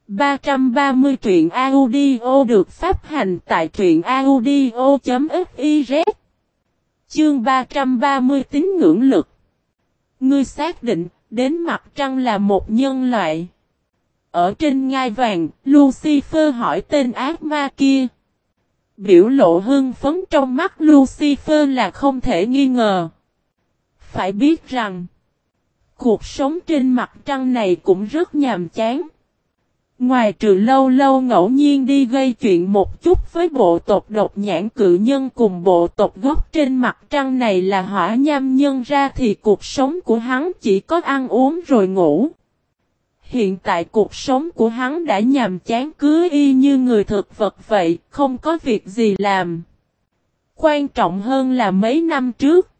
330 truyện audio được phát hành tại truyện audio.fiz Chương 330 tín ngưỡng lực Ngươi xác định, đến mặt trăng là một nhân loại. Ở trên ngai vàng, Lucifer hỏi tên ác ma kia. Biểu lộ hưng phấn trong mắt Lucifer là không thể nghi ngờ phải biết rằng, cuộc sống trên mặt trăng này cũng rất nhàm chán. Ngoài trừ lâu lâu ngẫu nhiên đi gây chuyện một chút với bộ tộc độc nhãn cự nhân cùng bộ tộc gốc trên mặt trăng này là hỏa nham nhân ra thì cuộc sống của hắn chỉ có ăn uống rồi ngủ. Hiện tại cuộc sống của hắn đã nhàm chán cứ y như người thực vật vậy, không có việc gì làm. Quan trọng hơn là mấy năm trước,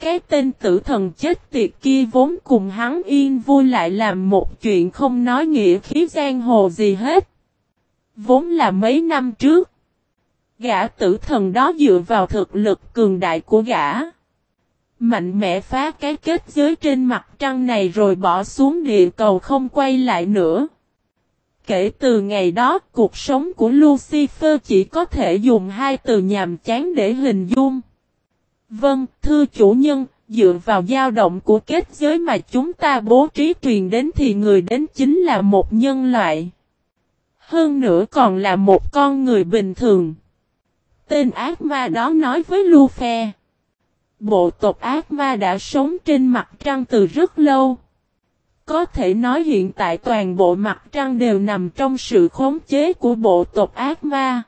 cái tên tử thần chết tiệt kia vốn cùng hắn yên vui lại làm một chuyện không nói nghĩa khí giang hồ gì hết. Vốn là mấy năm trước. Gã tử thần đó dựa vào thực lực cường đại của gã. Mạnh mẽ phá cái kết giới trên mặt trăng này rồi bỏ xuống địa cầu không quay lại nữa. Kể từ ngày đó, cuộc sống của Lucifer chỉ có thể dùng hai từ nhàm chán để hình dung. Vâng, thưa chủ nhân, dựa vào dao động của kết giới mà chúng ta bố trí truyền đến thì người đến chính là một nhân loại. Hơn nữa còn là một con người bình thường. Tên ác ma đó nói với Lufe. Bộ tộc ác ma đã sống trên mặt trăng từ rất lâu. Có thể nói hiện tại toàn bộ mặt trăng đều nằm trong sự khống chế của bộ tộc ác ma.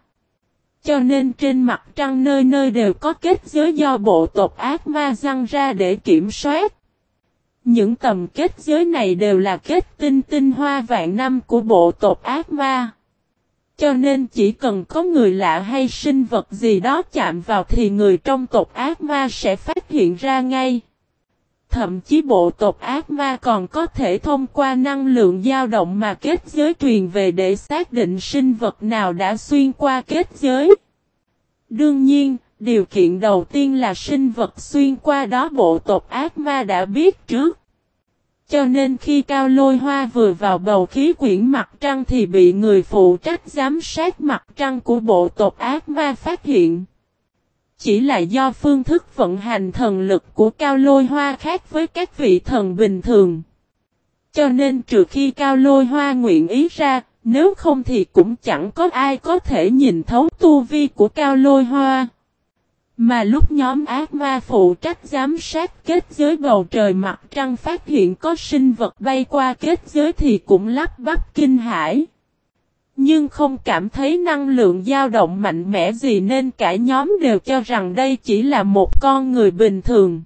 Cho nên trên mặt trăng nơi nơi đều có kết giới do bộ tộc ác ma răng ra để kiểm soát. Những tầm kết giới này đều là kết tinh tinh hoa vạn năm của bộ tộc ác ma. Cho nên chỉ cần có người lạ hay sinh vật gì đó chạm vào thì người trong tộc ác ma sẽ phát hiện ra ngay. Thậm chí bộ tộc ác ma còn có thể thông qua năng lượng dao động mà kết giới truyền về để xác định sinh vật nào đã xuyên qua kết giới. Đương nhiên, điều kiện đầu tiên là sinh vật xuyên qua đó bộ tộc ác ma đã biết trước. Cho nên khi Cao Lôi Hoa vừa vào bầu khí quyển mặt trăng thì bị người phụ trách giám sát mặt trăng của bộ tộc ác ma phát hiện. Chỉ là do phương thức vận hành thần lực của Cao Lôi Hoa khác với các vị thần bình thường. Cho nên trừ khi Cao Lôi Hoa nguyện ý ra, nếu không thì cũng chẳng có ai có thể nhìn thấu tu vi của Cao Lôi Hoa. Mà lúc nhóm ác ma phụ trách giám sát kết giới bầu trời mặt trăng phát hiện có sinh vật bay qua kết giới thì cũng lắp bắp kinh hãi. Nhưng không cảm thấy năng lượng dao động mạnh mẽ gì nên cả nhóm đều cho rằng đây chỉ là một con người bình thường.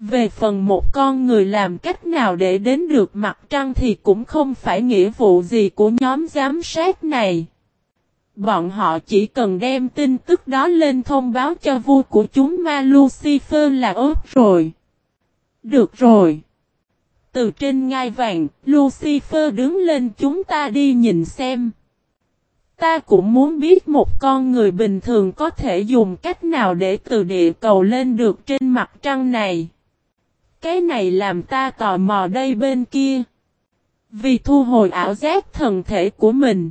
Về phần một con người làm cách nào để đến được mặt trăng thì cũng không phải nghĩa vụ gì của nhóm giám sát này. Bọn họ chỉ cần đem tin tức đó lên thông báo cho vua của chúng ma Lucifer là ớt rồi. Được rồi. Từ trên ngai vàng, Lucifer đứng lên chúng ta đi nhìn xem. Ta cũng muốn biết một con người bình thường có thể dùng cách nào để từ địa cầu lên được trên mặt trăng này. Cái này làm ta tò mò đây bên kia. Vì thu hồi ảo giác thần thể của mình.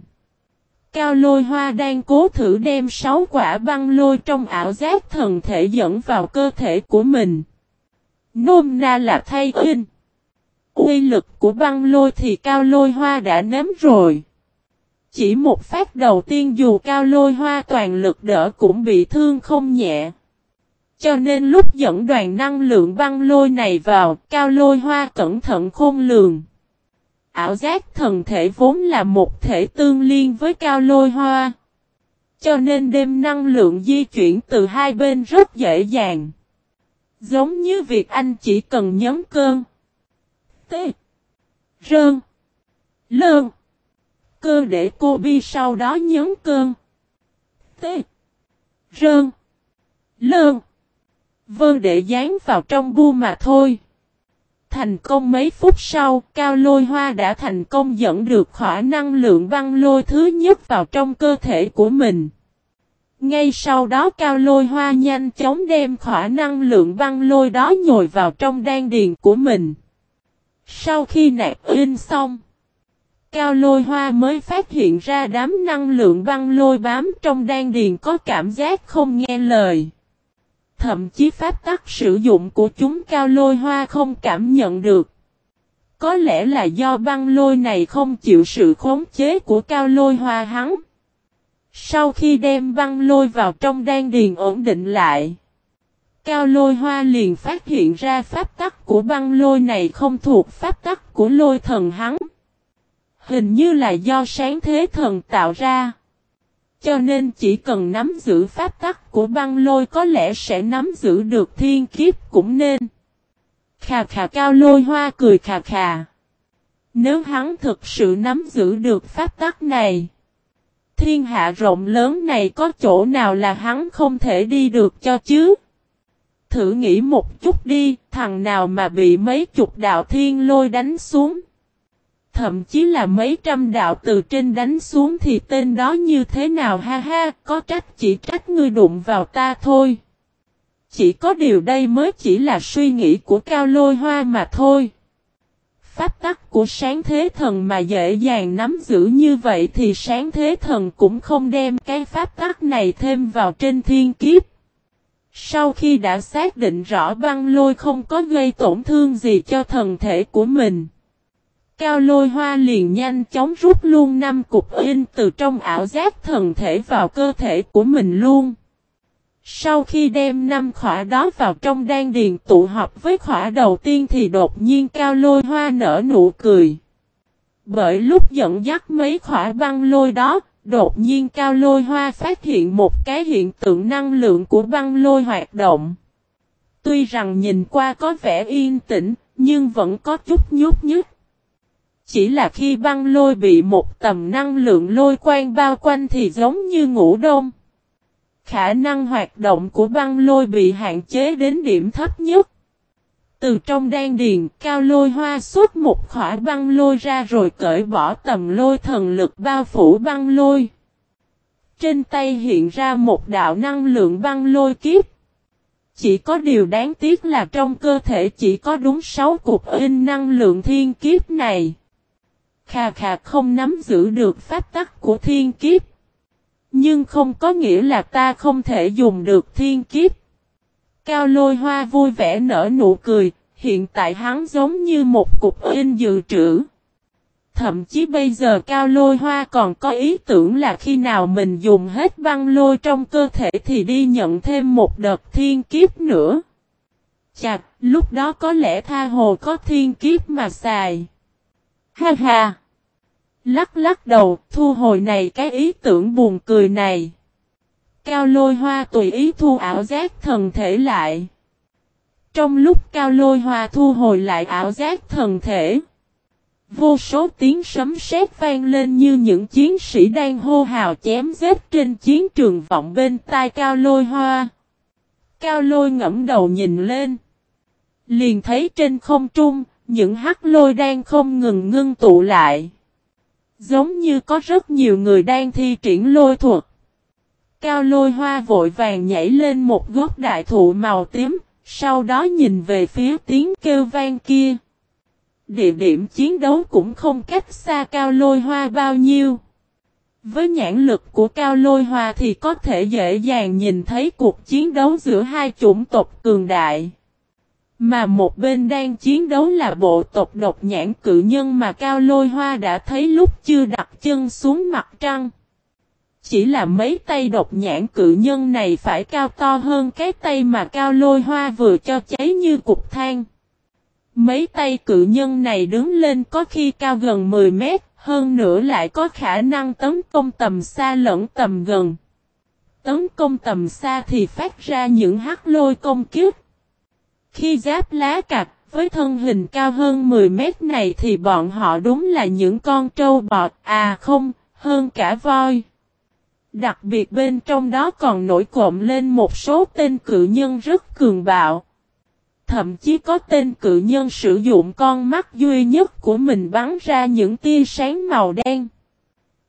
Cao lôi hoa đang cố thử đem sáu quả băng lôi trong ảo giác thần thể dẫn vào cơ thể của mình. Nôm na là thay in. Uy lực của băng lôi thì cao lôi hoa đã nếm rồi. Chỉ một phát đầu tiên dù cao lôi hoa toàn lực đỡ cũng bị thương không nhẹ. Cho nên lúc dẫn đoàn năng lượng băng lôi này vào, cao lôi hoa cẩn thận khôn lường. Ảo giác thần thể vốn là một thể tương liên với cao lôi hoa. Cho nên đêm năng lượng di chuyển từ hai bên rất dễ dàng. Giống như việc anh chỉ cần nhấn cơn. T. Rơn. Lơn. Cơ để cô bi sau đó nhấn cơn. T. Rơn. Lơn. vơ để dán vào trong bu mà thôi. Thành công mấy phút sau, Cao Lôi Hoa đã thành công dẫn được khỏa năng lượng băng lôi thứ nhất vào trong cơ thể của mình. Ngay sau đó Cao Lôi Hoa nhanh chóng đem khỏa năng lượng băng lôi đó nhồi vào trong đan điền của mình. Sau khi nạp in xong, Cao Lôi Hoa mới phát hiện ra đám năng lượng băng lôi bám trong đan điền có cảm giác không nghe lời. Thậm chí pháp tắc sử dụng của chúng cao lôi hoa không cảm nhận được. Có lẽ là do băng lôi này không chịu sự khống chế của cao lôi hoa hắn. Sau khi đem băng lôi vào trong đan điền ổn định lại. Cao lôi hoa liền phát hiện ra pháp tắc của băng lôi này không thuộc pháp tắc của lôi thần hắn. Hình như là do sáng thế thần tạo ra. Cho nên chỉ cần nắm giữ pháp tắc của băng lôi có lẽ sẽ nắm giữ được thiên kiếp cũng nên. Khà khà cao lôi hoa cười khà khà. Nếu hắn thực sự nắm giữ được pháp tắc này. Thiên hạ rộng lớn này có chỗ nào là hắn không thể đi được cho chứ? Thử nghĩ một chút đi, thằng nào mà bị mấy chục đạo thiên lôi đánh xuống. Thậm chí là mấy trăm đạo từ trên đánh xuống thì tên đó như thế nào ha ha, có trách chỉ trách ngươi đụng vào ta thôi. Chỉ có điều đây mới chỉ là suy nghĩ của cao lôi hoa mà thôi. Pháp tắc của sáng thế thần mà dễ dàng nắm giữ như vậy thì sáng thế thần cũng không đem cái pháp tắc này thêm vào trên thiên kiếp. Sau khi đã xác định rõ băng lôi không có gây tổn thương gì cho thần thể của mình. Cao lôi hoa liền nhanh chóng rút luôn năm cục in từ trong ảo giác thần thể vào cơ thể của mình luôn. Sau khi đem năm khỏa đó vào trong đan điền tụ họp với khỏa đầu tiên thì đột nhiên cao lôi hoa nở nụ cười. Bởi lúc dẫn dắt mấy khỏa băng lôi đó, đột nhiên cao lôi hoa phát hiện một cái hiện tượng năng lượng của băng lôi hoạt động. Tuy rằng nhìn qua có vẻ yên tĩnh, nhưng vẫn có chút nhút nhút. Chỉ là khi băng lôi bị một tầm năng lượng lôi quang bao quanh thì giống như ngủ đông. Khả năng hoạt động của băng lôi bị hạn chế đến điểm thấp nhất. Từ trong đan điền, cao lôi hoa suốt một khỏa băng lôi ra rồi cởi bỏ tầm lôi thần lực bao phủ băng lôi. Trên tay hiện ra một đạo năng lượng băng lôi kiếp. Chỉ có điều đáng tiếc là trong cơ thể chỉ có đúng 6 cục in năng lượng thiên kiếp này. Khà khà không nắm giữ được pháp tắc của thiên kiếp. Nhưng không có nghĩa là ta không thể dùng được thiên kiếp. Cao lôi hoa vui vẻ nở nụ cười, hiện tại hắn giống như một cục in dự trữ. Thậm chí bây giờ cao lôi hoa còn có ý tưởng là khi nào mình dùng hết băng lôi trong cơ thể thì đi nhận thêm một đợt thiên kiếp nữa. Chặt, lúc đó có lẽ tha hồ có thiên kiếp mà xài. Ha ha! Lắc lắc đầu, thu hồi này cái ý tưởng buồn cười này. Cao lôi hoa tùy ý thu ảo giác thần thể lại. Trong lúc cao lôi hoa thu hồi lại ảo giác thần thể. Vô số tiếng sấm sét vang lên như những chiến sĩ đang hô hào chém giết trên chiến trường vọng bên tai cao lôi hoa. Cao lôi ngẫm đầu nhìn lên. Liền thấy trên không trung, những hắc lôi đang không ngừng ngưng tụ lại. Giống như có rất nhiều người đang thi triển lôi thuật. Cao lôi hoa vội vàng nhảy lên một gốc đại thụ màu tím, sau đó nhìn về phía tiếng kêu vang kia. Địa điểm chiến đấu cũng không cách xa cao lôi hoa bao nhiêu. Với nhãn lực của cao lôi hoa thì có thể dễ dàng nhìn thấy cuộc chiến đấu giữa hai chủng tộc cường đại. Mà một bên đang chiến đấu là bộ tộc độc nhãn cự nhân mà Cao Lôi Hoa đã thấy lúc chưa đặt chân xuống mặt trăng. Chỉ là mấy tay độc nhãn cự nhân này phải cao to hơn cái tay mà Cao Lôi Hoa vừa cho cháy như cục than. Mấy tay cự nhân này đứng lên có khi cao gần 10 mét, hơn nữa lại có khả năng tấn công tầm xa lẫn tầm gần. Tấn công tầm xa thì phát ra những hắc lôi công kiếp. Khi giáp lá cạp với thân hình cao hơn 10 mét này thì bọn họ đúng là những con trâu bọt, à không, hơn cả voi. Đặc biệt bên trong đó còn nổi cộm lên một số tên cự nhân rất cường bạo. Thậm chí có tên cự nhân sử dụng con mắt duy nhất của mình bắn ra những tia sáng màu đen.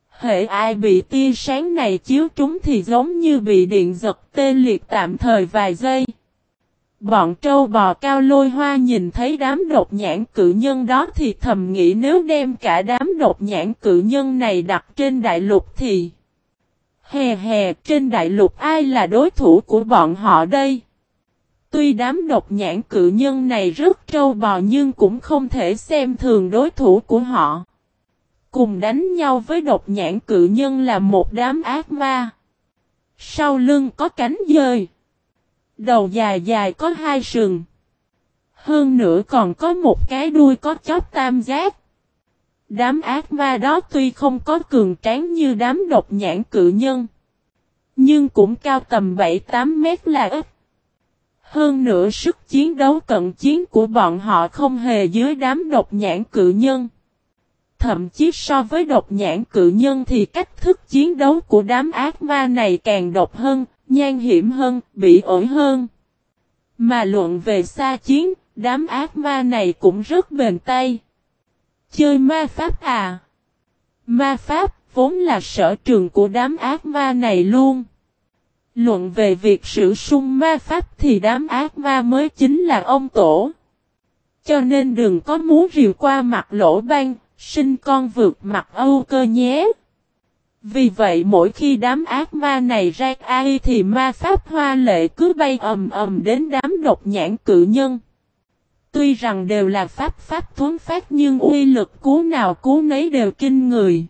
Hệ ai bị tia sáng này chiếu trúng thì giống như bị điện giật tê liệt tạm thời vài giây. Bọn trâu bò cao lôi hoa nhìn thấy đám đột nhãn cự nhân đó thì thầm nghĩ nếu đem cả đám đột nhãn cự nhân này đặt trên đại lục thì... Hè hè, trên đại lục ai là đối thủ của bọn họ đây? Tuy đám độc nhãn cự nhân này rất trâu bò nhưng cũng không thể xem thường đối thủ của họ. Cùng đánh nhau với độc nhãn cự nhân là một đám ác ma. Sau lưng có cánh dơi. Đầu dài dài có hai sừng. Hơn nữa còn có một cái đuôi có chóp tam giác. Đám ác ma đó tuy không có cường tráng như đám độc nhãn cự nhân. Nhưng cũng cao tầm 7-8 mét là ít. Hơn nữa sức chiến đấu cận chiến của bọn họ không hề dưới đám độc nhãn cự nhân. Thậm chí so với độc nhãn cự nhân thì cách thức chiến đấu của đám ác ma này càng độc hơn, nhan hiểm hơn, bị ổi hơn. Mà luận về xa chiến, đám ác ma này cũng rất bền tay. Chơi ma pháp à? Ma pháp vốn là sở trường của đám ác ma này luôn. Luận về việc sử sung ma pháp thì đám ác ma mới chính là ông tổ. Cho nên đừng có muốn rìu qua mặt lỗ ban, sinh con vượt mặt âu cơ nhé. Vì vậy mỗi khi đám ác ma này ra ai thì ma pháp hoa lệ cứ bay ầm ầm đến đám độc nhãn cự nhân. Tuy rằng đều là pháp pháp thuấn phát nhưng uy lực cú nào cú nấy đều kinh người.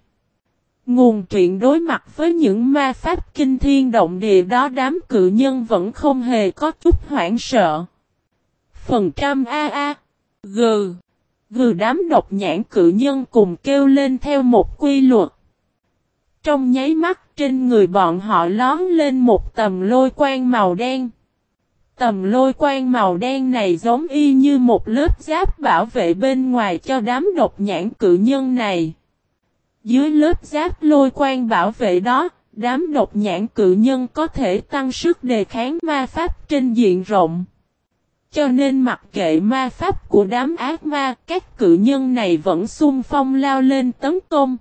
Nguồn truyện đối mặt với những ma pháp kinh thiên động địa đó đám cự nhân vẫn không hề có chút hoảng sợ. Phần trăm A A, G G đám độc nhãn cự nhân cùng kêu lên theo một quy luật. Trong nháy mắt trên người bọn họ lón lên một tầm lôi quang màu đen. Tầm lôi quang màu đen này giống y như một lớp giáp bảo vệ bên ngoài cho đám độc nhãn cự nhân này. Dưới lớp giáp lôi quang bảo vệ đó, đám độc nhãn cự nhân có thể tăng sức đề kháng ma pháp trên diện rộng. Cho nên mặc kệ ma pháp của đám ác ma, các cự nhân này vẫn xung phong lao lên tấn công.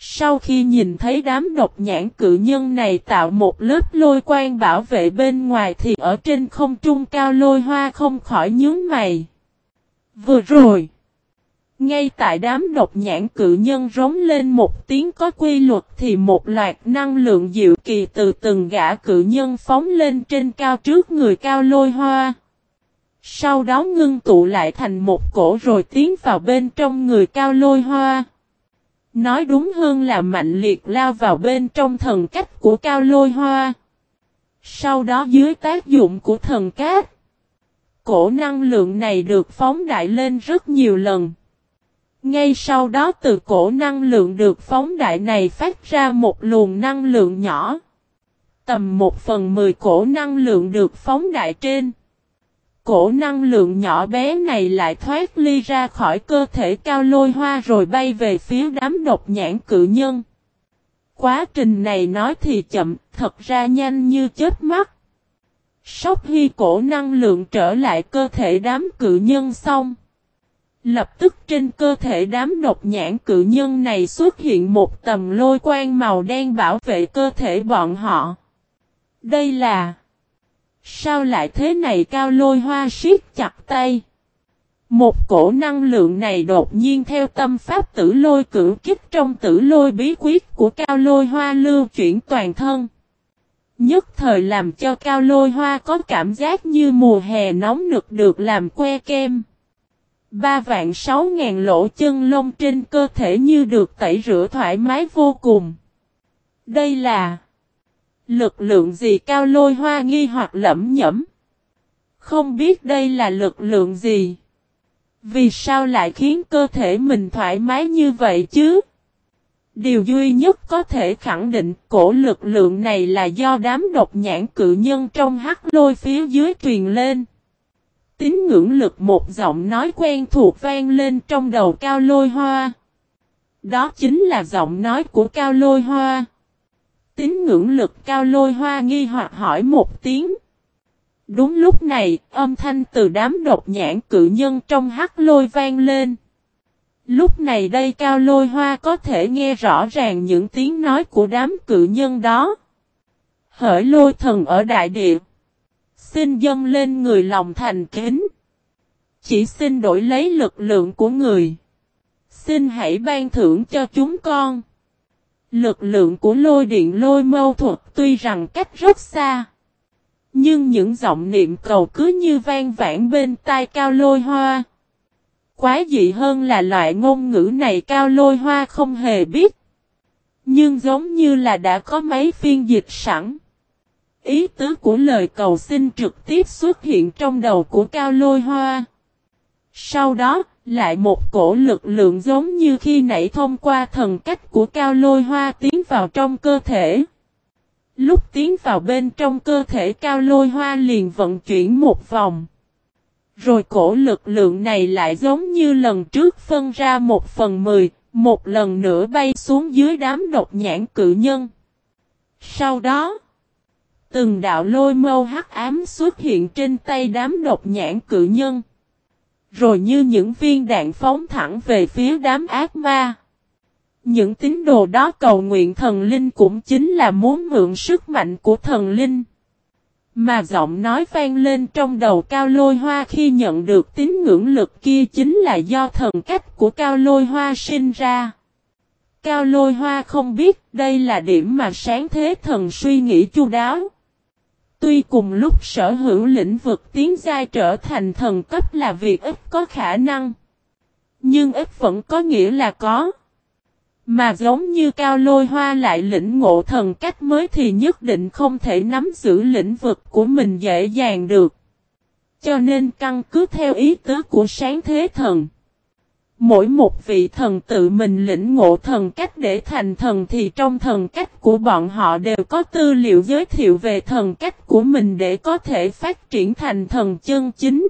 Sau khi nhìn thấy đám độc nhãn cự nhân này tạo một lớp lôi quang bảo vệ bên ngoài thì ở trên không trung cao lôi hoa không khỏi nhướng mày. Vừa rồi, ngay tại đám độc nhãn cự nhân rống lên một tiếng có quy luật thì một loạt năng lượng diệu kỳ từ từng gã cự nhân phóng lên trên cao trước người cao lôi hoa. Sau đó ngưng tụ lại thành một cổ rồi tiến vào bên trong người cao lôi hoa. Nói đúng hơn là mạnh liệt lao vào bên trong thần cách của cao lôi hoa. Sau đó dưới tác dụng của thần cát, cổ năng lượng này được phóng đại lên rất nhiều lần. Ngay sau đó từ cổ năng lượng được phóng đại này phát ra một luồng năng lượng nhỏ. Tầm một phần mười cổ năng lượng được phóng đại trên. Cổ năng lượng nhỏ bé này lại thoát ly ra khỏi cơ thể cao lôi hoa rồi bay về phía đám độc nhãn cự nhân. Quá trình này nói thì chậm, thật ra nhanh như chết mắt. Sóc hy cổ năng lượng trở lại cơ thể đám cự nhân xong. Lập tức trên cơ thể đám độc nhãn cự nhân này xuất hiện một tầm lôi quang màu đen bảo vệ cơ thể bọn họ. Đây là Sao lại thế này cao lôi hoa siết chặt tay. Một cổ năng lượng này đột nhiên theo tâm pháp tử lôi cử kích trong tử lôi bí quyết của cao lôi hoa lưu chuyển toàn thân. Nhất thời làm cho cao lôi hoa có cảm giác như mùa hè nóng nực được làm que kem. Ba vạn sáu ngàn lỗ chân lông trên cơ thể như được tẩy rửa thoải mái vô cùng. Đây là Lực lượng gì cao lôi hoa nghi hoặc lẩm nhẩm. Không biết đây là lực lượng gì. Vì sao lại khiến cơ thể mình thoải mái như vậy chứ? Điều duy nhất có thể khẳng định cổ lực lượng này là do đám độc nhãn cự nhân trong hắc lôi phía dưới truyền lên. Tín ngưỡng lực một giọng nói quen thuộc vang lên trong đầu cao lôi hoa. Đó chính là giọng nói của cao lôi hoa. Tín ngưỡng lực cao lôi hoa nghi hoặc hỏi một tiếng. Đúng lúc này, âm thanh từ đám độc nhãn cự nhân trong hắc lôi vang lên. Lúc này đây cao lôi hoa có thể nghe rõ ràng những tiếng nói của đám cự nhân đó. Hỡi lôi thần ở đại địa. Xin dâng lên người lòng thành kính. Chỉ xin đổi lấy lực lượng của người. Xin hãy ban thưởng cho chúng con. Lực lượng của lôi điện lôi mâu thuật tuy rằng cách rất xa. Nhưng những giọng niệm cầu cứ như vang vãn bên tai cao lôi hoa. Quá dị hơn là loại ngôn ngữ này cao lôi hoa không hề biết. Nhưng giống như là đã có mấy phiên dịch sẵn. ý tứ của lời cầu xin trực tiếp xuất hiện trong đầu của Cao Lôi Hoa. Sau đó, lại một cổ lực lượng giống như khi nãy thông qua thần cách của Cao Lôi Hoa tiến vào trong cơ thể. Lúc tiến vào bên trong cơ thể Cao Lôi Hoa liền vận chuyển một vòng. Rồi cổ lực lượng này lại giống như lần trước phân ra một phần mười, một lần nữa bay xuống dưới đám độc nhãn cự nhân. Sau đó, từng đạo lôi mâu hắc ám xuất hiện trên tay đám độc nhãn cự nhân. Rồi như những viên đạn phóng thẳng về phía đám ác ma. Những tín đồ đó cầu nguyện thần linh cũng chính là muốn mượn sức mạnh của thần linh. Mà giọng nói vang lên trong đầu cao lôi hoa khi nhận được tín ngưỡng lực kia chính là do thần cách của cao lôi hoa sinh ra. Cao lôi hoa không biết đây là điểm mà sáng thế thần suy nghĩ chu đáo. Tuy cùng lúc sở hữu lĩnh vực tiến giai trở thành thần cấp là việc ít có khả năng. Nhưng ít vẫn có nghĩa là có. Mà giống như cao lôi hoa lại lĩnh ngộ thần cách mới thì nhất định không thể nắm giữ lĩnh vực của mình dễ dàng được. Cho nên căn cứ theo ý tứ của sáng thế thần. Mỗi một vị thần tự mình lĩnh ngộ thần cách để thành thần thì trong thần cách của bọn họ đều có tư liệu giới thiệu về thần cách của mình để có thể phát triển thành thần chân chính.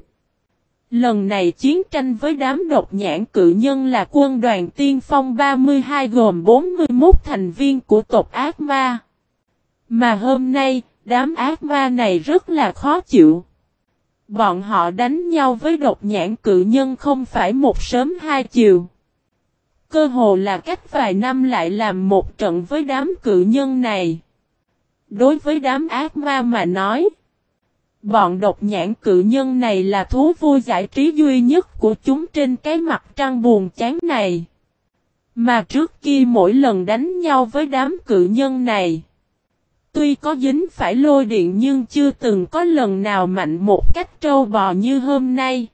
Lần này chiến tranh với đám độc nhãn cự nhân là quân đoàn tiên phong 32 gồm 41 thành viên của tộc ác ma. Mà hôm nay, đám ác ma này rất là khó chịu. Bọn họ đánh nhau với độc nhãn cự nhân không phải một sớm hai chiều. Cơ hồ là cách vài năm lại làm một trận với đám cự nhân này. Đối với đám ác ma mà nói. Bọn độc nhãn cự nhân này là thú vui giải trí duy nhất của chúng trên cái mặt trăng buồn chán này. Mà trước kia mỗi lần đánh nhau với đám cự nhân này. Tuy có dính phải lôi điện nhưng chưa từng có lần nào mạnh một cách trâu bò như hôm nay.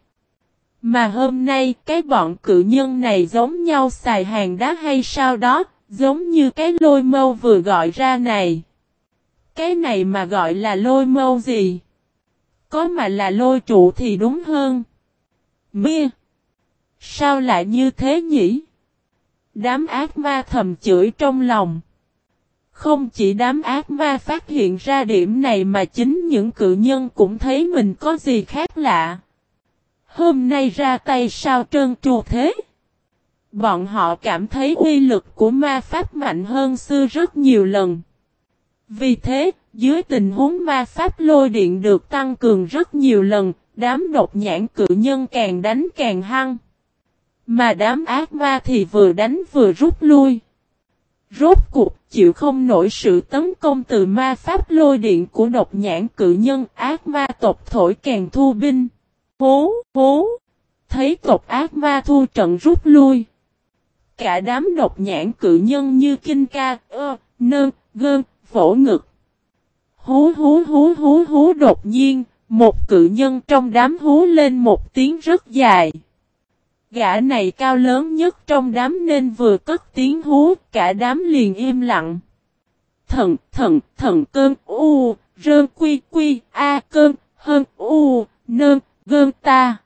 Mà hôm nay cái bọn cự nhân này giống nhau xài hàng đá hay sao đó, giống như cái lôi mâu vừa gọi ra này. Cái này mà gọi là lôi mâu gì? Có mà là lôi trụ thì đúng hơn. Mia! Sao lại như thế nhỉ? Đám ác ma thầm chửi trong lòng. Không chỉ đám ác ma phát hiện ra điểm này mà chính những cự nhân cũng thấy mình có gì khác lạ. Hôm nay ra tay sao trơn tru thế? Bọn họ cảm thấy uy lực của ma pháp mạnh hơn xưa rất nhiều lần. Vì thế, dưới tình huống ma pháp lôi điện được tăng cường rất nhiều lần, đám độc nhãn cự nhân càng đánh càng hăng. Mà đám ác ma thì vừa đánh vừa rút lui. Rốt cuộc chịu không nổi sự tấn công từ ma pháp lôi điện của độc nhãn cự nhân ác ma tộc thổi càng thu binh. Hố, hố. Thấy tộc ác ma thu trận rút lui. Cả đám độc nhãn cự nhân như kinh ca, ơ, nơ, gơn, vỗ ngực. Hú hú hú hú hú đột nhiên, một cự nhân trong đám hú lên một tiếng rất dài. Gã này cao lớn nhất trong đám nên vừa cất tiếng hú, cả đám liền im lặng. Thần, thần, thần cơn, u, rơn quy quy, a cơn, hơn, u, nơn, gơn ta.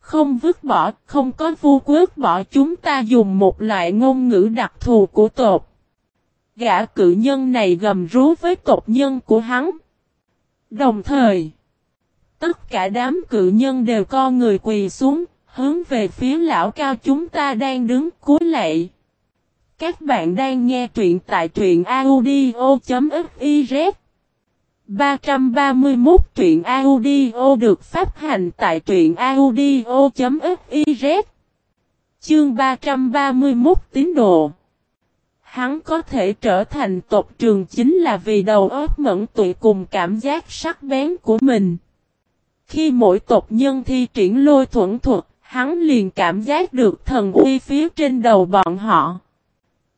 Không vứt bỏ, không có vu quốc bỏ chúng ta dùng một loại ngôn ngữ đặc thù của tộc. Gã cự nhân này gầm rú với tộc nhân của hắn. Đồng thời, tất cả đám cự nhân đều co người quỳ xuống, hướng về phía lão cao chúng ta đang đứng cúi lạy. Các bạn đang nghe truyện tại truyện audio.fiz 331 truyện audio được phát hành tại truyện audio.fiz Chương 331 tín đồ Hắn có thể trở thành tộc trường chính là vì đầu óc mẫn tụi cùng cảm giác sắc bén của mình. Khi mỗi tộc nhân thi triển lôi thuẫn thuật, hắn liền cảm giác được thần uy phía trên đầu bọn họ.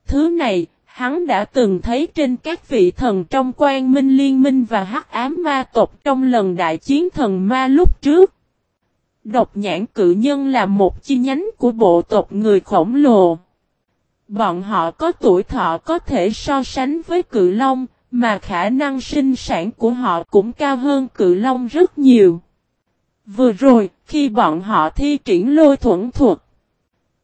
Thứ này, hắn đã từng thấy trên các vị thần trong quan minh liên minh và hắc ám ma tộc trong lần đại chiến thần ma lúc trước. Độc nhãn cự nhân là một chi nhánh của bộ tộc người khổng lồ. Bọn họ có tuổi thọ có thể so sánh với cự long, Mà khả năng sinh sản của họ cũng cao hơn cự long rất nhiều. Vừa rồi, khi bọn họ thi triển lôi thuẫn thuật,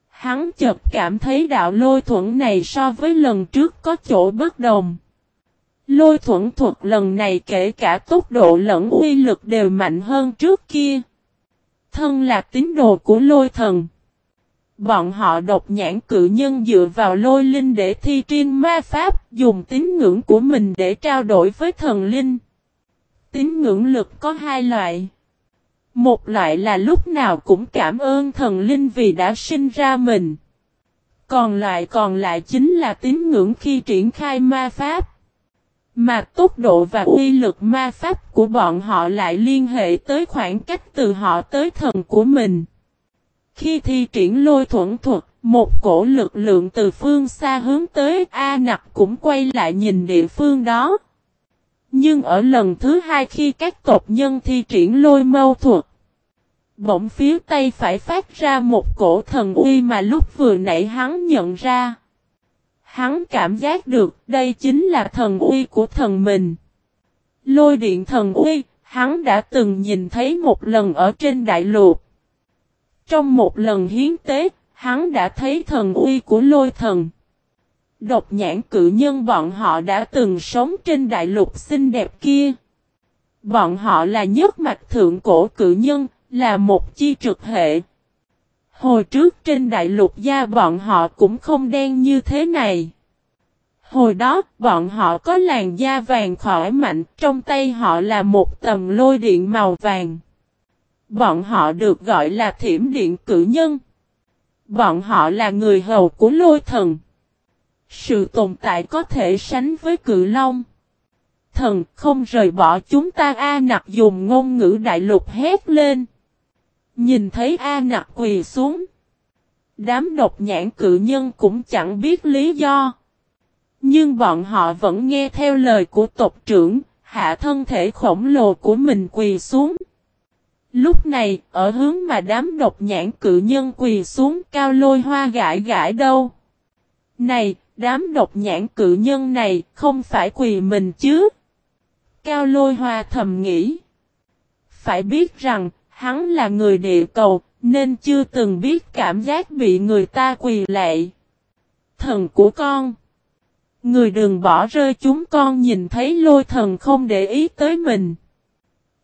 hắn chợt cảm thấy đạo lôi thuẫn này so với lần trước có chỗ bất đồng. Lôi thuẫn thuật lần này kể cả tốc độ lẫn uy lực đều mạnh hơn trước kia. Thân là tín đồ của lôi thần. Bọn họ độc nhãn cự nhân dựa vào lôi linh để thi triên ma pháp, dùng tín ngưỡng của mình để trao đổi với thần linh. Tín ngưỡng lực có hai loại. Một loại là lúc nào cũng cảm ơn thần linh vì đã sinh ra mình. Còn loại còn lại chính là tín ngưỡng khi triển khai ma pháp. Mà tốc độ và uy lực ma pháp của bọn họ lại liên hệ tới khoảng cách từ họ tới thần của mình. Khi thi triển lôi thuẫn thuật, một cổ lực lượng từ phương xa hướng tới A nặc cũng quay lại nhìn địa phương đó. Nhưng ở lần thứ hai khi các tộc nhân thi triển lôi mâu thuật, bỗng phía tay phải phát ra một cổ thần uy mà lúc vừa nãy hắn nhận ra. Hắn cảm giác được đây chính là thần uy của thần mình. Lôi điện thần uy, hắn đã từng nhìn thấy một lần ở trên đại lục. Trong một lần hiến tế, hắn đã thấy thần uy của lôi thần. Độc nhãn cự nhân bọn họ đã từng sống trên đại lục xinh đẹp kia. Bọn họ là nhất mạch thượng cổ cự nhân, là một chi trực hệ. Hồi trước trên đại lục gia bọn họ cũng không đen như thế này. Hồi đó, bọn họ có làn da vàng khỏi mạnh, trong tay họ là một tầm lôi điện màu vàng. Bọn họ được gọi là thiểm điện cử nhân. Bọn họ là người hầu của lôi thần. Sự tồn tại có thể sánh với cự long. Thần không rời bỏ chúng ta A nặc dùng ngôn ngữ đại lục hét lên. Nhìn thấy A nặc quỳ xuống. Đám độc nhãn cự nhân cũng chẳng biết lý do. Nhưng bọn họ vẫn nghe theo lời của tộc trưởng, hạ thân thể khổng lồ của mình quỳ xuống. Lúc này, ở hướng mà đám độc nhãn cự nhân quỳ xuống cao lôi hoa gãi gãi đâu. Này, đám độc nhãn cự nhân này không phải quỳ mình chứ. Cao lôi hoa thầm nghĩ. Phải biết rằng, hắn là người địa cầu, nên chưa từng biết cảm giác bị người ta quỳ lạy. Thần của con. Người đừng bỏ rơi chúng con nhìn thấy lôi thần không để ý tới mình.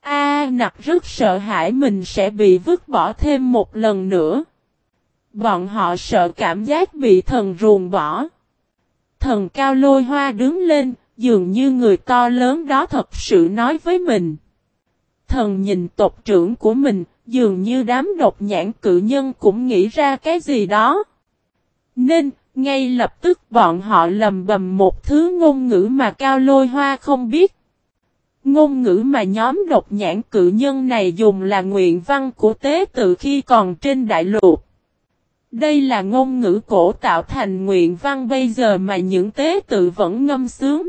A nặc rất sợ hãi mình sẽ bị vứt bỏ thêm một lần nữa. Bọn họ sợ cảm giác bị thần ruồng bỏ. Thần cao lôi hoa đứng lên, dường như người to lớn đó thật sự nói với mình. Thần nhìn tộc trưởng của mình, dường như đám độc nhãn cự nhân cũng nghĩ ra cái gì đó. Nên, ngay lập tức bọn họ lầm bầm một thứ ngôn ngữ mà Cao Lôi Hoa không biết. Ngôn ngữ mà nhóm độc nhãn cự nhân này dùng là nguyện văn của tế tự khi còn trên đại lục. Đây là ngôn ngữ cổ tạo thành nguyện văn bây giờ mà những tế tự vẫn ngâm sướng.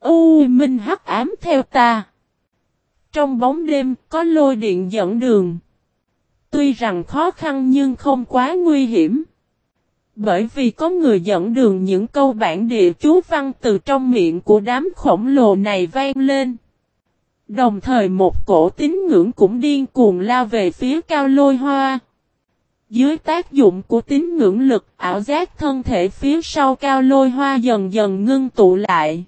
U minh hắc ám theo ta. Trong bóng đêm, có lôi điện dẫn đường. Tuy rằng khó khăn nhưng không quá nguy hiểm. Bởi vì có người dẫn đường những câu bản địa chú văn từ trong miệng của đám khổng lồ này vang lên. Đồng thời một cổ tín ngưỡng cũng điên cuồng lao về phía cao lôi hoa. Dưới tác dụng của tín ngưỡng lực, ảo giác thân thể phía sau cao lôi hoa dần dần ngưng tụ lại.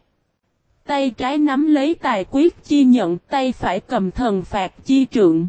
Tay trái nắm lấy tài quyết chi nhận, tay phải cầm thần phạt chi trượng.